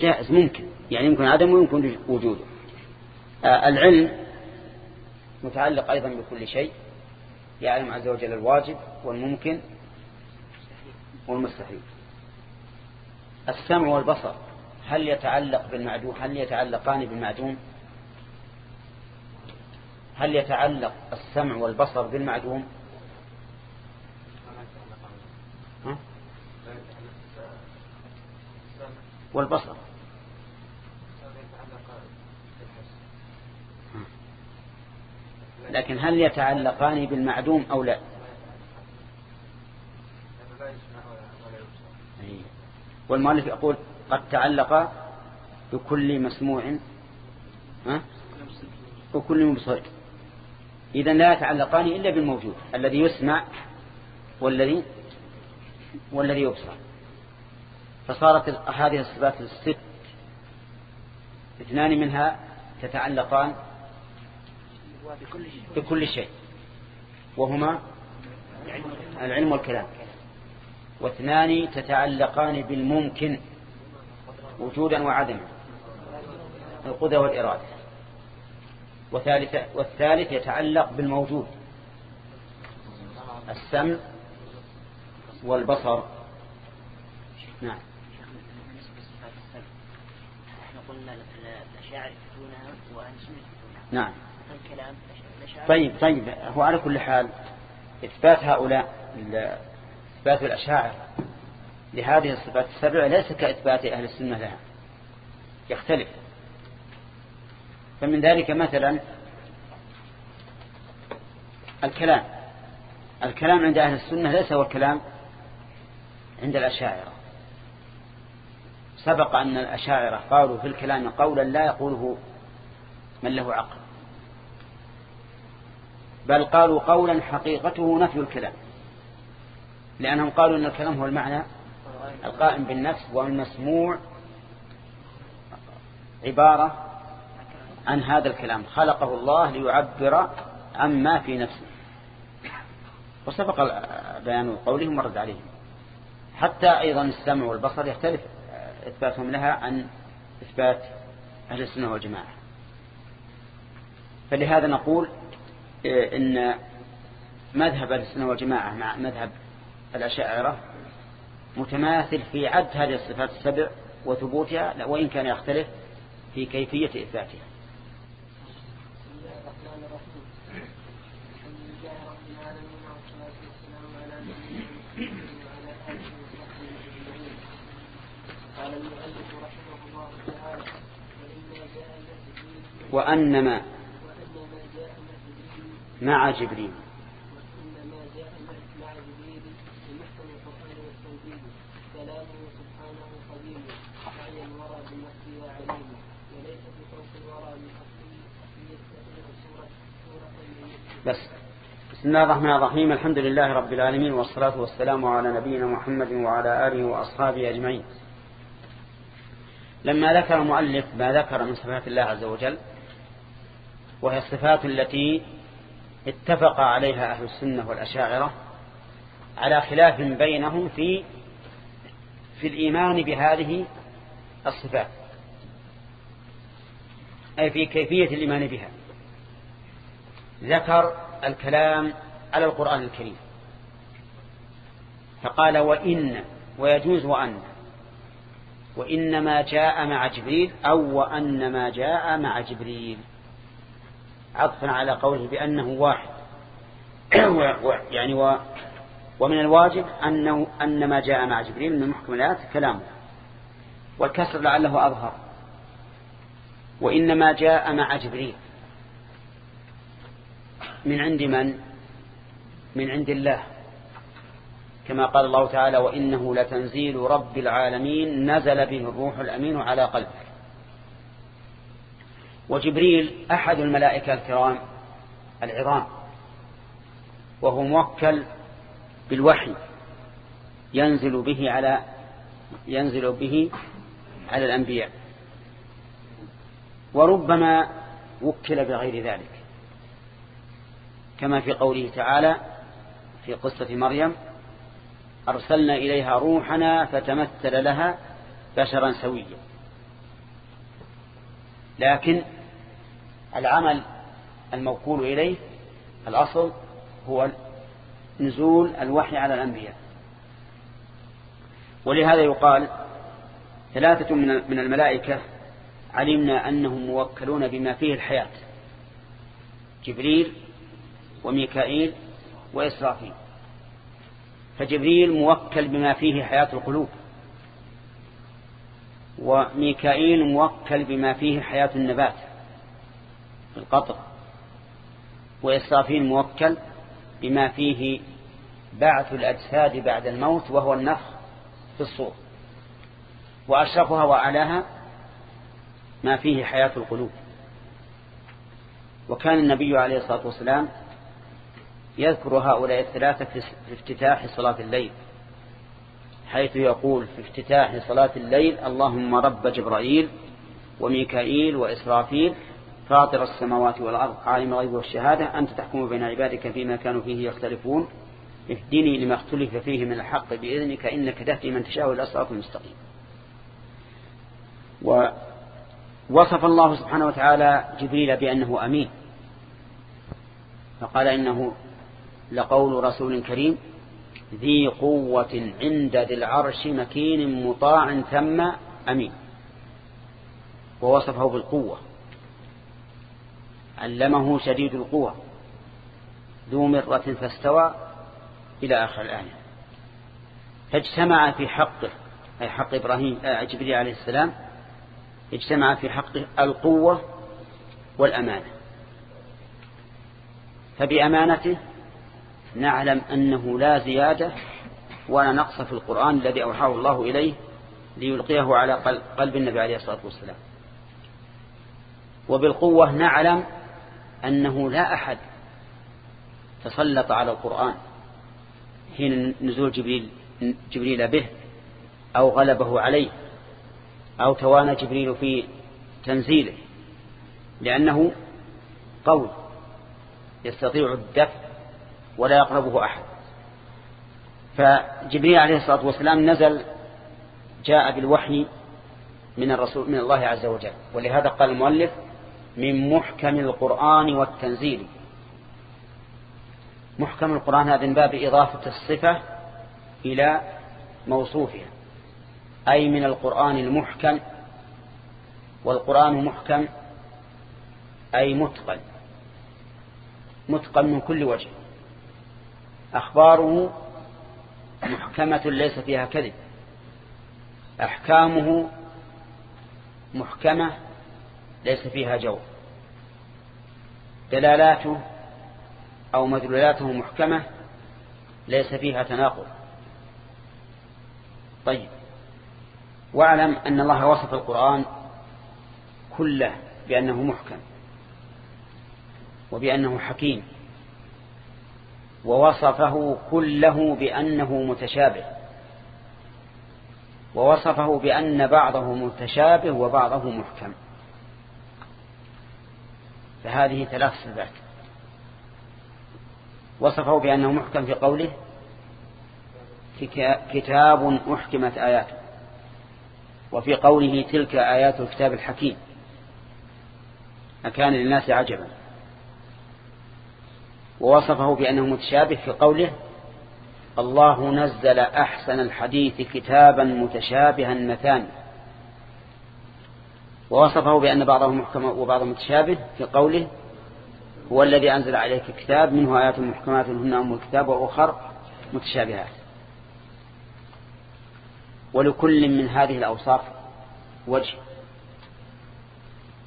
جائز ممكن. يعني يمكن عدمه ويمكن وجوده. آه العلم متعلق أيضا بكل شيء يعلم عز وجل الواجب والممكن والمستحيل. السمع والبصر. هل يتعلق بالمعدوم هل يتعلقان بالمعدوم؟ هل يتعلق السمع والبصر بالمعدوم؟ ها؟ والبصر. لكن هل يتعلقان بالمعدوم أو لا؟ والمؤلف يقول قد تعلق بكل مسموع ها؟ وكل مبصر. إذا لا يتعلقان إلا بالموجود الذي يسمع والذي والذي يبصر. فصارت هذه الصفات الست اثنان منها تتعلقان بكل شيء وهما العلم والكلام. واثنان تتعلقان بالممكن. وجودا وعدما. القدرة والإرادة. وثالث والثالث يتعلق بالموجود. السمع والبصر. نعم. قلنا الاشاعر يثبتونها وأهل السنة يثبتونها نعم. الكلام طيب طيب. هو على كل حال إثبات هؤلاء إثبات الأشاعر. لهذه الصفات السبع ليس كإثبات أهل السنة لها. يختلف. فمن ذلك مثلا الكلام. الكلام عند أهل السنة ليس هو الكلام عند الأشاعرة. سبق أن الأشاعرة قالوا في الكلام قولا لا يقوله من له عقل. بل قالوا قولا حقيقته نفي الكلام. لأنهم قالوا أن الكلام هو المعنى القائم بالنفس والمسموع عبارة عن هذا الكلام. خلقه الله ليعبر عما في نفسه. وسبق بيان قولهم ورد عليهم. حتى أيضا السمع والبصر يختلف إثباتهم لها عن إثبات أهل السنة والجماعة. فلهذا نقول إن مذهب السنة والجماعة مع مذهب الأشاعرة متماثل في عد هذه الصفات السبع وثبوتها وإن كان يختلف في كيفية إثباتها. وأنما مع جبريل وانما جاء مع جبريل بمحكم القران والتنزيل كلامه سبحانه قديم وعي الورى بنفسه وعليم وليس في فوق الورى من اصله يستطيع سوره سوره من بس. بسم الله الرحمن الرحيم. الحمد لله رب العالمين والصلاة والسلام على نبينا محمد وعلى آله وأصحابه أجمعين. لما ذكر المؤلف ما ذكر من صفات الله عز وجل وهي الصفات التي اتفق عليها أهل السنة والأشاعرة على خلاف بينهم في في الإيمان بهذه الصفات أي في كيفية الإيمان بها. ذكر الكلام على القرآن الكريم. فقال وإن ويجوز وأن. وإنما جاء مع جبريل أو وأنما جاء مع جبريل. عطفا على قوله بأنه واحد. يعني و ومن الواجب أنه أن ما جاء مع جبريل من محكم الآيات كلامه. والكسر لعله أظهر. وإنما جاء مع جبريل. من عند من؟ من عند الله. كما قال الله تعالى وإنه لتنزيل رب العالمين نزل به الروح الأمين على قلبك وجبريل أحد الملائكة الكرام العظام وهو موكل بالوحي ينزل به على ينزل به على الأنبياء. وربما وكل بغير ذلك. كما في قوله تعالى في قصة مريم أرسلنا إليها روحنا فتمثل لها بشرا سويا. لكن العمل الموكول إليه الأصل هو نزول الوحي على الأنبياء. ولهذا يقال ثلاثة من الملائكة علمنا أنهم موكلون بما فيه الحياة. جبريل وميكائيل وإسرافيل. فجبريل موكل بما فيه حياة القلوب. وميكائيل موكل بما فيه حياة النبات القطر. وإسرافيل موكل بما فيه بعث الأجساد بعد الموت وهو النفخ في الصور. وأشرفها وأعلاها ما فيه حياة القلوب. وكان النبي عليه الصلاة والسلام يذكر هؤلاء الثلاثة في افتتاح صلاة الليل حيث يقول في افتتاح صلاة الليل اللهم رب جبرائيل وميكائيل وإسرافيل فاطر السماوات والأرض عالم الغيب والشهادة أنت تحكم بين عبادك فيما كانوا فيه يختلفون. اهدني لما اختلف فيه من الحق بإذنك إنك تهدي من تشاء إلى صراط المستقيم ووصف الله سبحانه وتعالى جبريل بأنه أمين فقال إنه لقول رسول كريم ذي قوة عند ذي العرش مكين مطاع ثم أمين. ووصفه بالقوة. علمه شديد القوة. ذو مرة فاستوى إلى آخر الآية. فاجتمع في حقه أي حق إبراهيم آه، جبريل عليه السلام اجتمع في حقه القوة والأمانة. فبأمانته نعلم أنه لا زيادة ولا نقص في القرآن الذي أوحاه الله إليه ليلقيه على قلب النبي عليه الصلاة والسلام. وبالقوة نعلم أنه لا أحد تسلط على القرآن حين نزول جبريل, جبريل به أو غلبه عليه أو توانى جبريل في تنزيله لأنه قول يستطيع الدفع ولا يقربه أحد. فجبريل عليه الصلاة والسلام نزل جاء بالوحي من الرسول من الله عز وجل. ولهذا قال المؤلف من محكم القرآن والتنزيل. محكم القرآن هذا من باب إضافة الصفة إلى موصوفها. أي من القرآن المحكم والقرآن محكم أي متقن. متقن من كل وجه. أخباره محكمة ليس فيها كذب. أحكامه محكمة ليس فيها جو دلالاته أو مدلولاته محكمة ليس فيها تناقض. طيب. واعلم أن الله وصف القرآن كله بأنه محكم وبأنه حكيم. ووصفه كله بأنه متشابه. ووصفه بأن بعضه متشابه وبعضه محكم. فهذه ثلاث صفات. وصفه بأنه محكم في قوله كتاب أحكمت آياته. وفي قوله تلك آيات الكتاب الحكيم أكان للناس عجبا. ووصفه بأنه متشابه في قوله الله نزل أحسن الحديث كتابا متشابها مثاني ووصفه بأن بعضه محكم وبعضه متشابه في قوله هو الذي أنزل عليك كتاب منه آيات محكمات هن أم الكتاب وأخر متشابهات. ولكل من هذه الأوصاف وجه.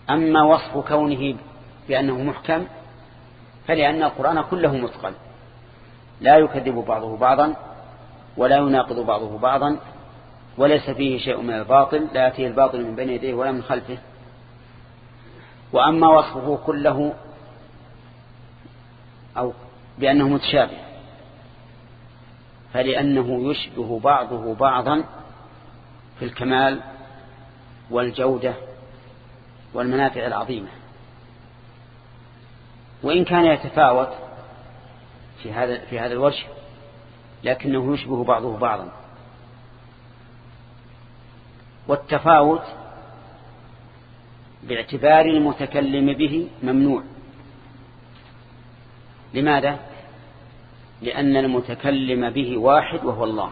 أما وصف كونه بأنه محكم فلأن القرآن كله متقن لا يكذب بعضه بعضا ولا يناقض بعضه بعضا وليس فيه شيء من الباطل لا يأتيه الباطل من بين يديه ولا من خلفه. وأما وصفه كله أو بأنه متشابه فلأنه يشبه بعضه بعضا في الكمال والجودة والمنافع العظيمة. وإن كان يتفاوت في هذا في هذا الوجه لكنه يشبه بعضه بعضا. والتفاوت باعتبار المتكلم به ممنوع. لماذا؟ لأن المتكلم به واحد وهو الله.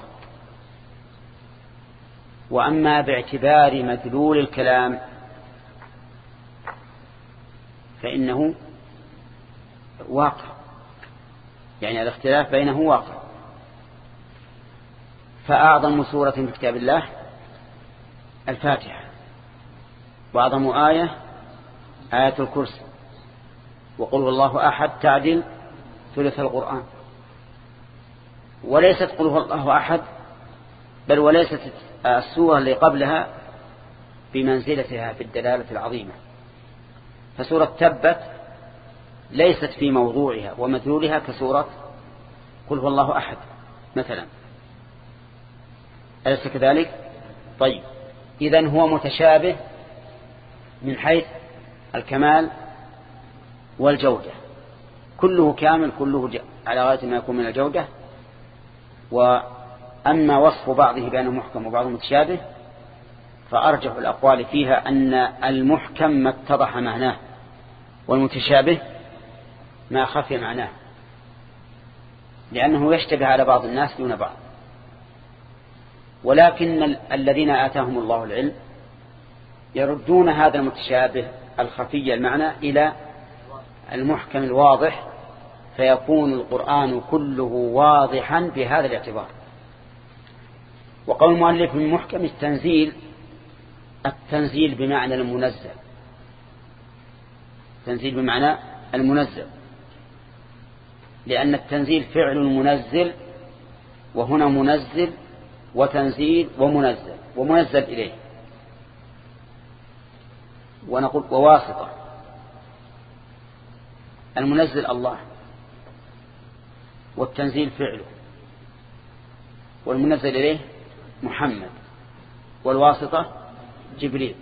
وأما باعتبار مدلول الكلام فإنه واقع. يعني الاختلاف بينه واقع. فأعظم سورة في كتاب الله الفاتحة وأعظم آية آية الكرسي. وقل والله أحد تعدل ثلث القرآن. وليست قل هو الله أحد بل وليست السورة اللي قبلها بمنزلتها في الدلالة العظيمة. فسورة تبت ليست في موضوعها ومدلولها كسورة قل هو الله أحد مثلا. أليس كذلك؟ طيب. إذن هو متشابه من حيث الكمال والجودة. كله كامل كله على غاية ما يكون من الجودة. وأما وصف بعضه بأنه محكم وبعضه متشابه فأرجح الأقوال فيها أن المحكم ما اتضح معناه والمتشابه ما خفي معناه. لأنه يشتبه على بعض الناس دون بعض. ولكن الذين آتاهم الله العلم يردون هذا المتشابه الخفي المعنى إلى المحكم الواضح فيكون القرآن كله واضحا بهذا الاعتبار. وقول المؤلف من محكم التنزيل التنزيل بمعنى المنزل. تنزيل بمعنى المنزل. لأن التنزيل فعل المنزل وهنا منزل وتنزيل ومنزل ومنزل إليه. ونقول وواسطة. المنزل الله والتنزيل فعله. والمنزل إليه محمد والواسطة جبريل.